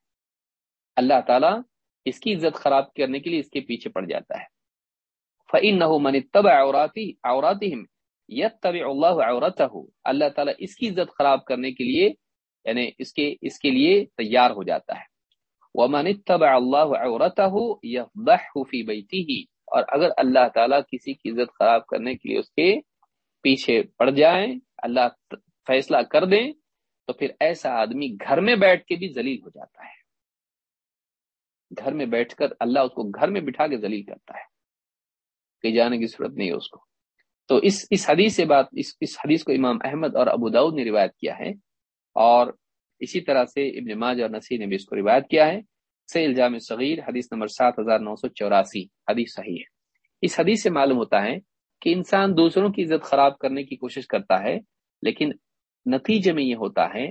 اللہ تعالیٰ اس کی عزت خراب کرنے کے لیے اس کے پیچھے پڑ جاتا ہے۔ فعین نہ من تب عوراتی عوراتی طب اللہ عورت اللہ تعالیٰ اس کی عزت خراب کرنے کے لیے یعنی اس کے اس کے لیے تیار ہو جاتا ہے۔ وہ من تب اللہ عورت فی بیتی اور اگر اللہ تعالیٰ کسی کی عزت خراب کرنے کے لیے اس کے پیچھے پڑ جائیں، اللہ فیصلہ کر دیں، تو پھر ایسا آدمی گھر میں بیٹھ کے بھی ذلیل ہو جاتا ہے۔ گھر میں بیٹھ کر اللہ اس کو گھر میں بٹھا کے ذلیل کرتا ہے۔ کہیں جانے کی ضرورت نہیں ہے اس کو۔ تو اس اس حدیث سے بات، اس اس حدیث کو امام احمد اور ابو داود نے روایت کیا ہے۔ اور اسی طرح سے ابن ماج اور نصیر نے بھی اس کو روایت کیا ہے۔ سی الجام صغیر حدیث نمبر سات ہزار نو سو چوراسی، حدیث صحیح ہے۔ اس حدیث سے معلوم ہوتا ہے کہ انسان دوسروں کی عزت خراب کرنے کی کوشش کرتا ہے، لیکن نتیجے میں یہ ہوتا ہے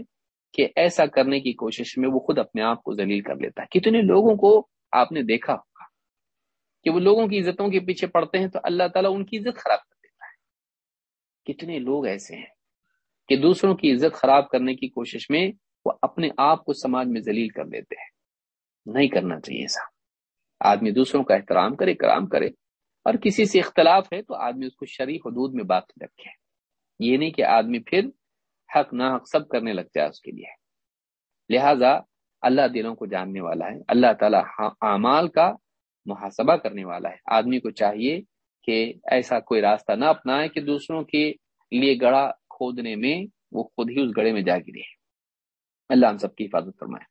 کہ ایسا کرنے کی کوشش میں وہ خود اپنے آپ کو ذلیل کر لیتا ہے۔ کتنے لوگوں کو آپ نے دیکھا ہوگا کہ وہ لوگوں کی عزتوں کے پیچھے پڑتے ہیں تو اللہ تعالیٰ ان کی عزت خراب کر دیتا ہے۔ کتنے لوگ ایسے ہیں کہ دوسروں کی عزت خراب کرنے کی کوشش میں وہ اپنے آپ کو سماج میں ذلیل کر دیتے ہیں۔ نہیں کرنا چاہیے ایسا۔ آدمی دوسروں کا احترام کرے، کرام کرے۔ اور کسی سے اختلاف ہے تو آدمی اس کو شریف حدود میں باقی رکھے۔ یہ نہیں کہ آدمی پھر حق، نہ حق سب کرنے لگ جائے اس کے لیے۔ لہذا اللہ دلوں کو جاننے والا ہے۔ اللہ تعالیٰ ہاں، اعمال کا محاسبہ کرنے والا ہے۔ آدمی کو چاہیے کہ ایسا کوئی راستہ نہ اپنائے کہ دوسروں کے لیے گڑا کھودنے میں وہ خود ہی اس گڑے میں جا گرے۔ اللہ ہم سب کی حفاظت فرمائے۔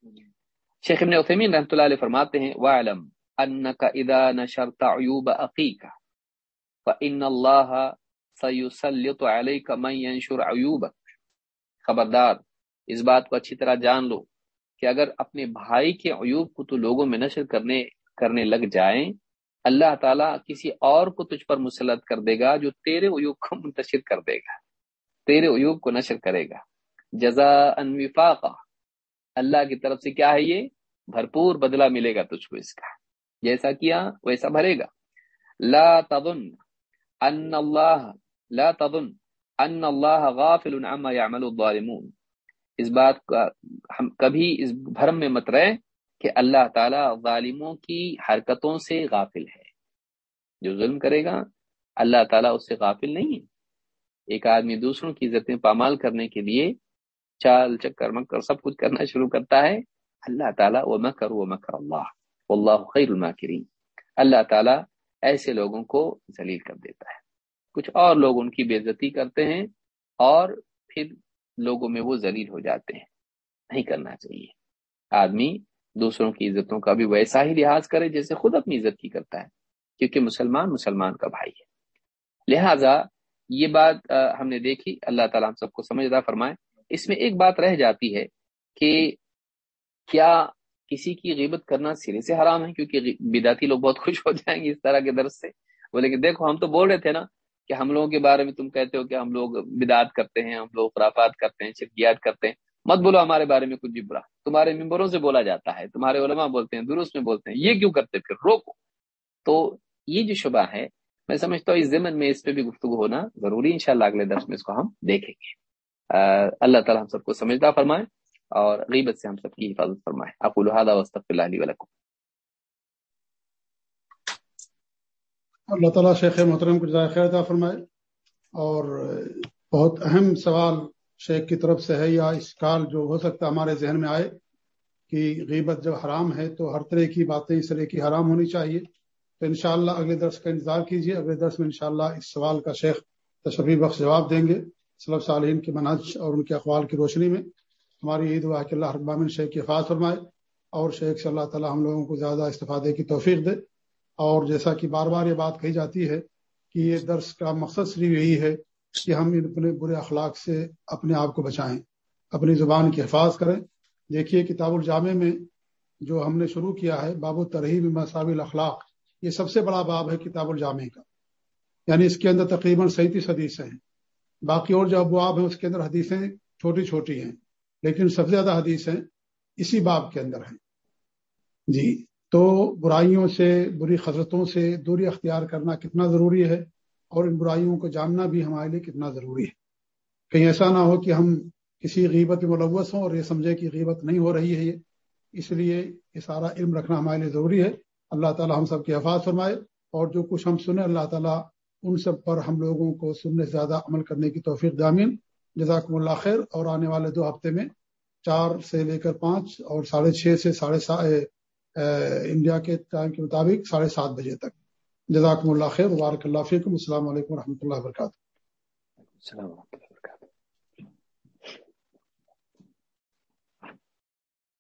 شیخ ابن عثیمین رحمۃ اللہ علیہ فرماتے ہیں وَعلم انك اذا نشرت عيوب اخيك فان الله سيسلط عليك من ينشر عيوبك خبردار، اس بات کو اچھی طرح جان لو کہ اگر اپنے بھائی کے عیوب کو تو لوگوں میں نشر کرنے کرنے لگ جائیں، اللہ تعالیٰ کسی اور کو تجھ پر مسلط کر دے گا جو تیرے عیوب کو منتشر کر دے گا۔ تیرے عیوب کو نشر کرے گا۔ جزا انفاق اللہ کی طرف سے کیا ہے یہ؟ بھرپور بدلہ ملے گا تجھ کو اس کا۔ جیسا کیا، ویسا بھرے گا۔ لا تظن ان اللہ، لا تظن ان اللہ غافل عما يعمل الظالمون۔ اس بات کا ہم کبھی اس بھرم میں مت رہے کہ اللہ تعالی ظالموں کی حرکتوں سے غافل ہے۔ جو ظلم کرے گا، اللہ تعالیٰ اس سے غافل نہیں ہے۔ ایک آدمی دوسروں کی عزتیں پامال کرنے کے لیے چال چکر مکر سب کچھ کرنا شروع کرتا ہے۔ اللہ تعالیٰ وہ مکر وہ مکر اللہ۔ اللہ خیر الماکرین۔ اللہ تعالیٰ ایسے لوگوں کو ذلیل کر دیتا ہے۔ کچھ اور لوگ ان کی بے عزتی کرتے ہیں اور پھر لوگوں میں وہ ذلیل ہو جاتے ہیں۔ نہیں کرنا چاہیے۔ آدمی دوسروں کی عزتوں کا بھی ویسا ہی لحاظ کرے جیسے خود اپنی عزت کی کرتا ہے۔ کیونکہ مسلمان مسلمان کا بھائی ہے۔ لہذا یہ بات ہم نے دیکھی۔ اللہ تعالیٰ ہم سب کو سمجھدار فرمائے۔ اس میں ایک بات رہ جاتی ہے کہ کیا کسی کی غیبت کرنا سرے سے حرام ہے؟ کیونکہ بداتی لوگ بہت خوش ہو جائیں گے اس طرح کے درس سے۔ بولے کہ دیکھو، ہم تو بول رہے تھے نا کہ ہم لوگوں کے بارے میں تم کہتے ہو کہ ہم لوگ بدعت کرتے ہیں، ہم لوگ خرافات کرتے ہیں، شرکیات کرتے ہیں۔ مت بولو ہمارے بارے میں کچھ بھی برا۔ تمہارے ممبروں سے بولا جاتا ہے، تمہارے علماء بولتے ہیں، درست میں بولتے ہیں۔ یہ کیوں کرتے پھر؟ روکو۔ تو یہ جو شبہ ہے، میں سمجھتا ہوں اس ضمن میں اس پہ بھی گفتگو ہونا ضروری ان شاء اللہ اگلے درس میں اس کو ہم دیکھیں گے۔ اللہ تعالیٰ ہم سب کو سمجھدار فرمائے اور غیبت سے ہم سب کی حفاظت فرمائے۔ آپ الحادہ وسط اللہ علیہ اللہ تعالیٰ شیخ محترم کو جزائے خیر عطا فرمائے۔ اور بہت اہم سوال شیخ کی طرف سے ہے یا اس کال جو ہو سکتا ہمارے ذہن میں آئے کہ غیبت جب حرام ہے تو ہر طرح کی باتیں اس طرح کی حرام ہونی چاہیے۔ تو انشاءاللہ اگلے درس کا انتظار کیجیے اگلے درس میں انشاءاللہ اس سوال کا شیخ تشریح بخش جواب دیں گے۔ صلب صالحین کے مناج اور ان کے اقوال کی روشنی میں ہماری عید کہ اللہ رقبام شیخ کی حفاظ فرمائے اور شیخ صلی اللہ تعالیٰ ہم لوگوں کو زیادہ استفادے کی توفیق دے اور جیسا کہ بار بار یہ بات کہی جاتی ہے کہ یہ درس کا مقصد صرف یہی ہے کہ ہم اپنے برے اخلاق سے اپنے آپ کو بچائیں، اپنی زبان کی حفاظ کریں۔ دیکھیے کتاب الجامع میں جو ہم نے شروع کیا ہے، باب و ترہیب مساوی الاخلاق، یہ سب سے بڑا باب ہے کتاب الجامع کا۔ یعنی اس کے اندر تقریباً سینتیس حدیثیں ہیں۔ باقی اور جو ابواب ہیں، اس کے اندر حدیثیں چھوٹی چھوٹی ہیں، لیکن سب سے زیادہ حدیثیں اسی باب کے اندر ہیں۔ جی تو برائیوں سے، بری خزرتوں سے دوری اختیار کرنا کتنا ضروری ہے، اور ان برائیوں کو جاننا بھی ہمارے لیے کتنا ضروری ہے۔ کہیں ایسا نہ ہو کہ ہم کسی غیبت ملوث ہوں اور یہ سمجھے کہ غیبت نہیں ہو رہی ہے، یہ اس لیے یہ سارا علم رکھنا ہمارے لیے ضروری ہے۔ اللہ تعالیٰ ہم سب کی حفاظ فرمائے، اور جو کچھ ہم سنیں، اللہ تعالیٰ ان سب پر ہم لوگوں کو سننے سے زیادہ عمل کرنے کی توفیق دامین جزاکم اللہ خیر۔ اور آنے والے دو ہفتے میں چار سے لے کر پانچ اور ساڑھے چھ سے ساڑھے انڈیا کے ٹائم کے مطابق ساڑھے سات بجے تک۔ جزاکم اللہ خیر۔ وبارک اللہ فیکم۔ السلام علیکم و رحمۃ اللہ وبرکاتہ۔ السلام علیکم۔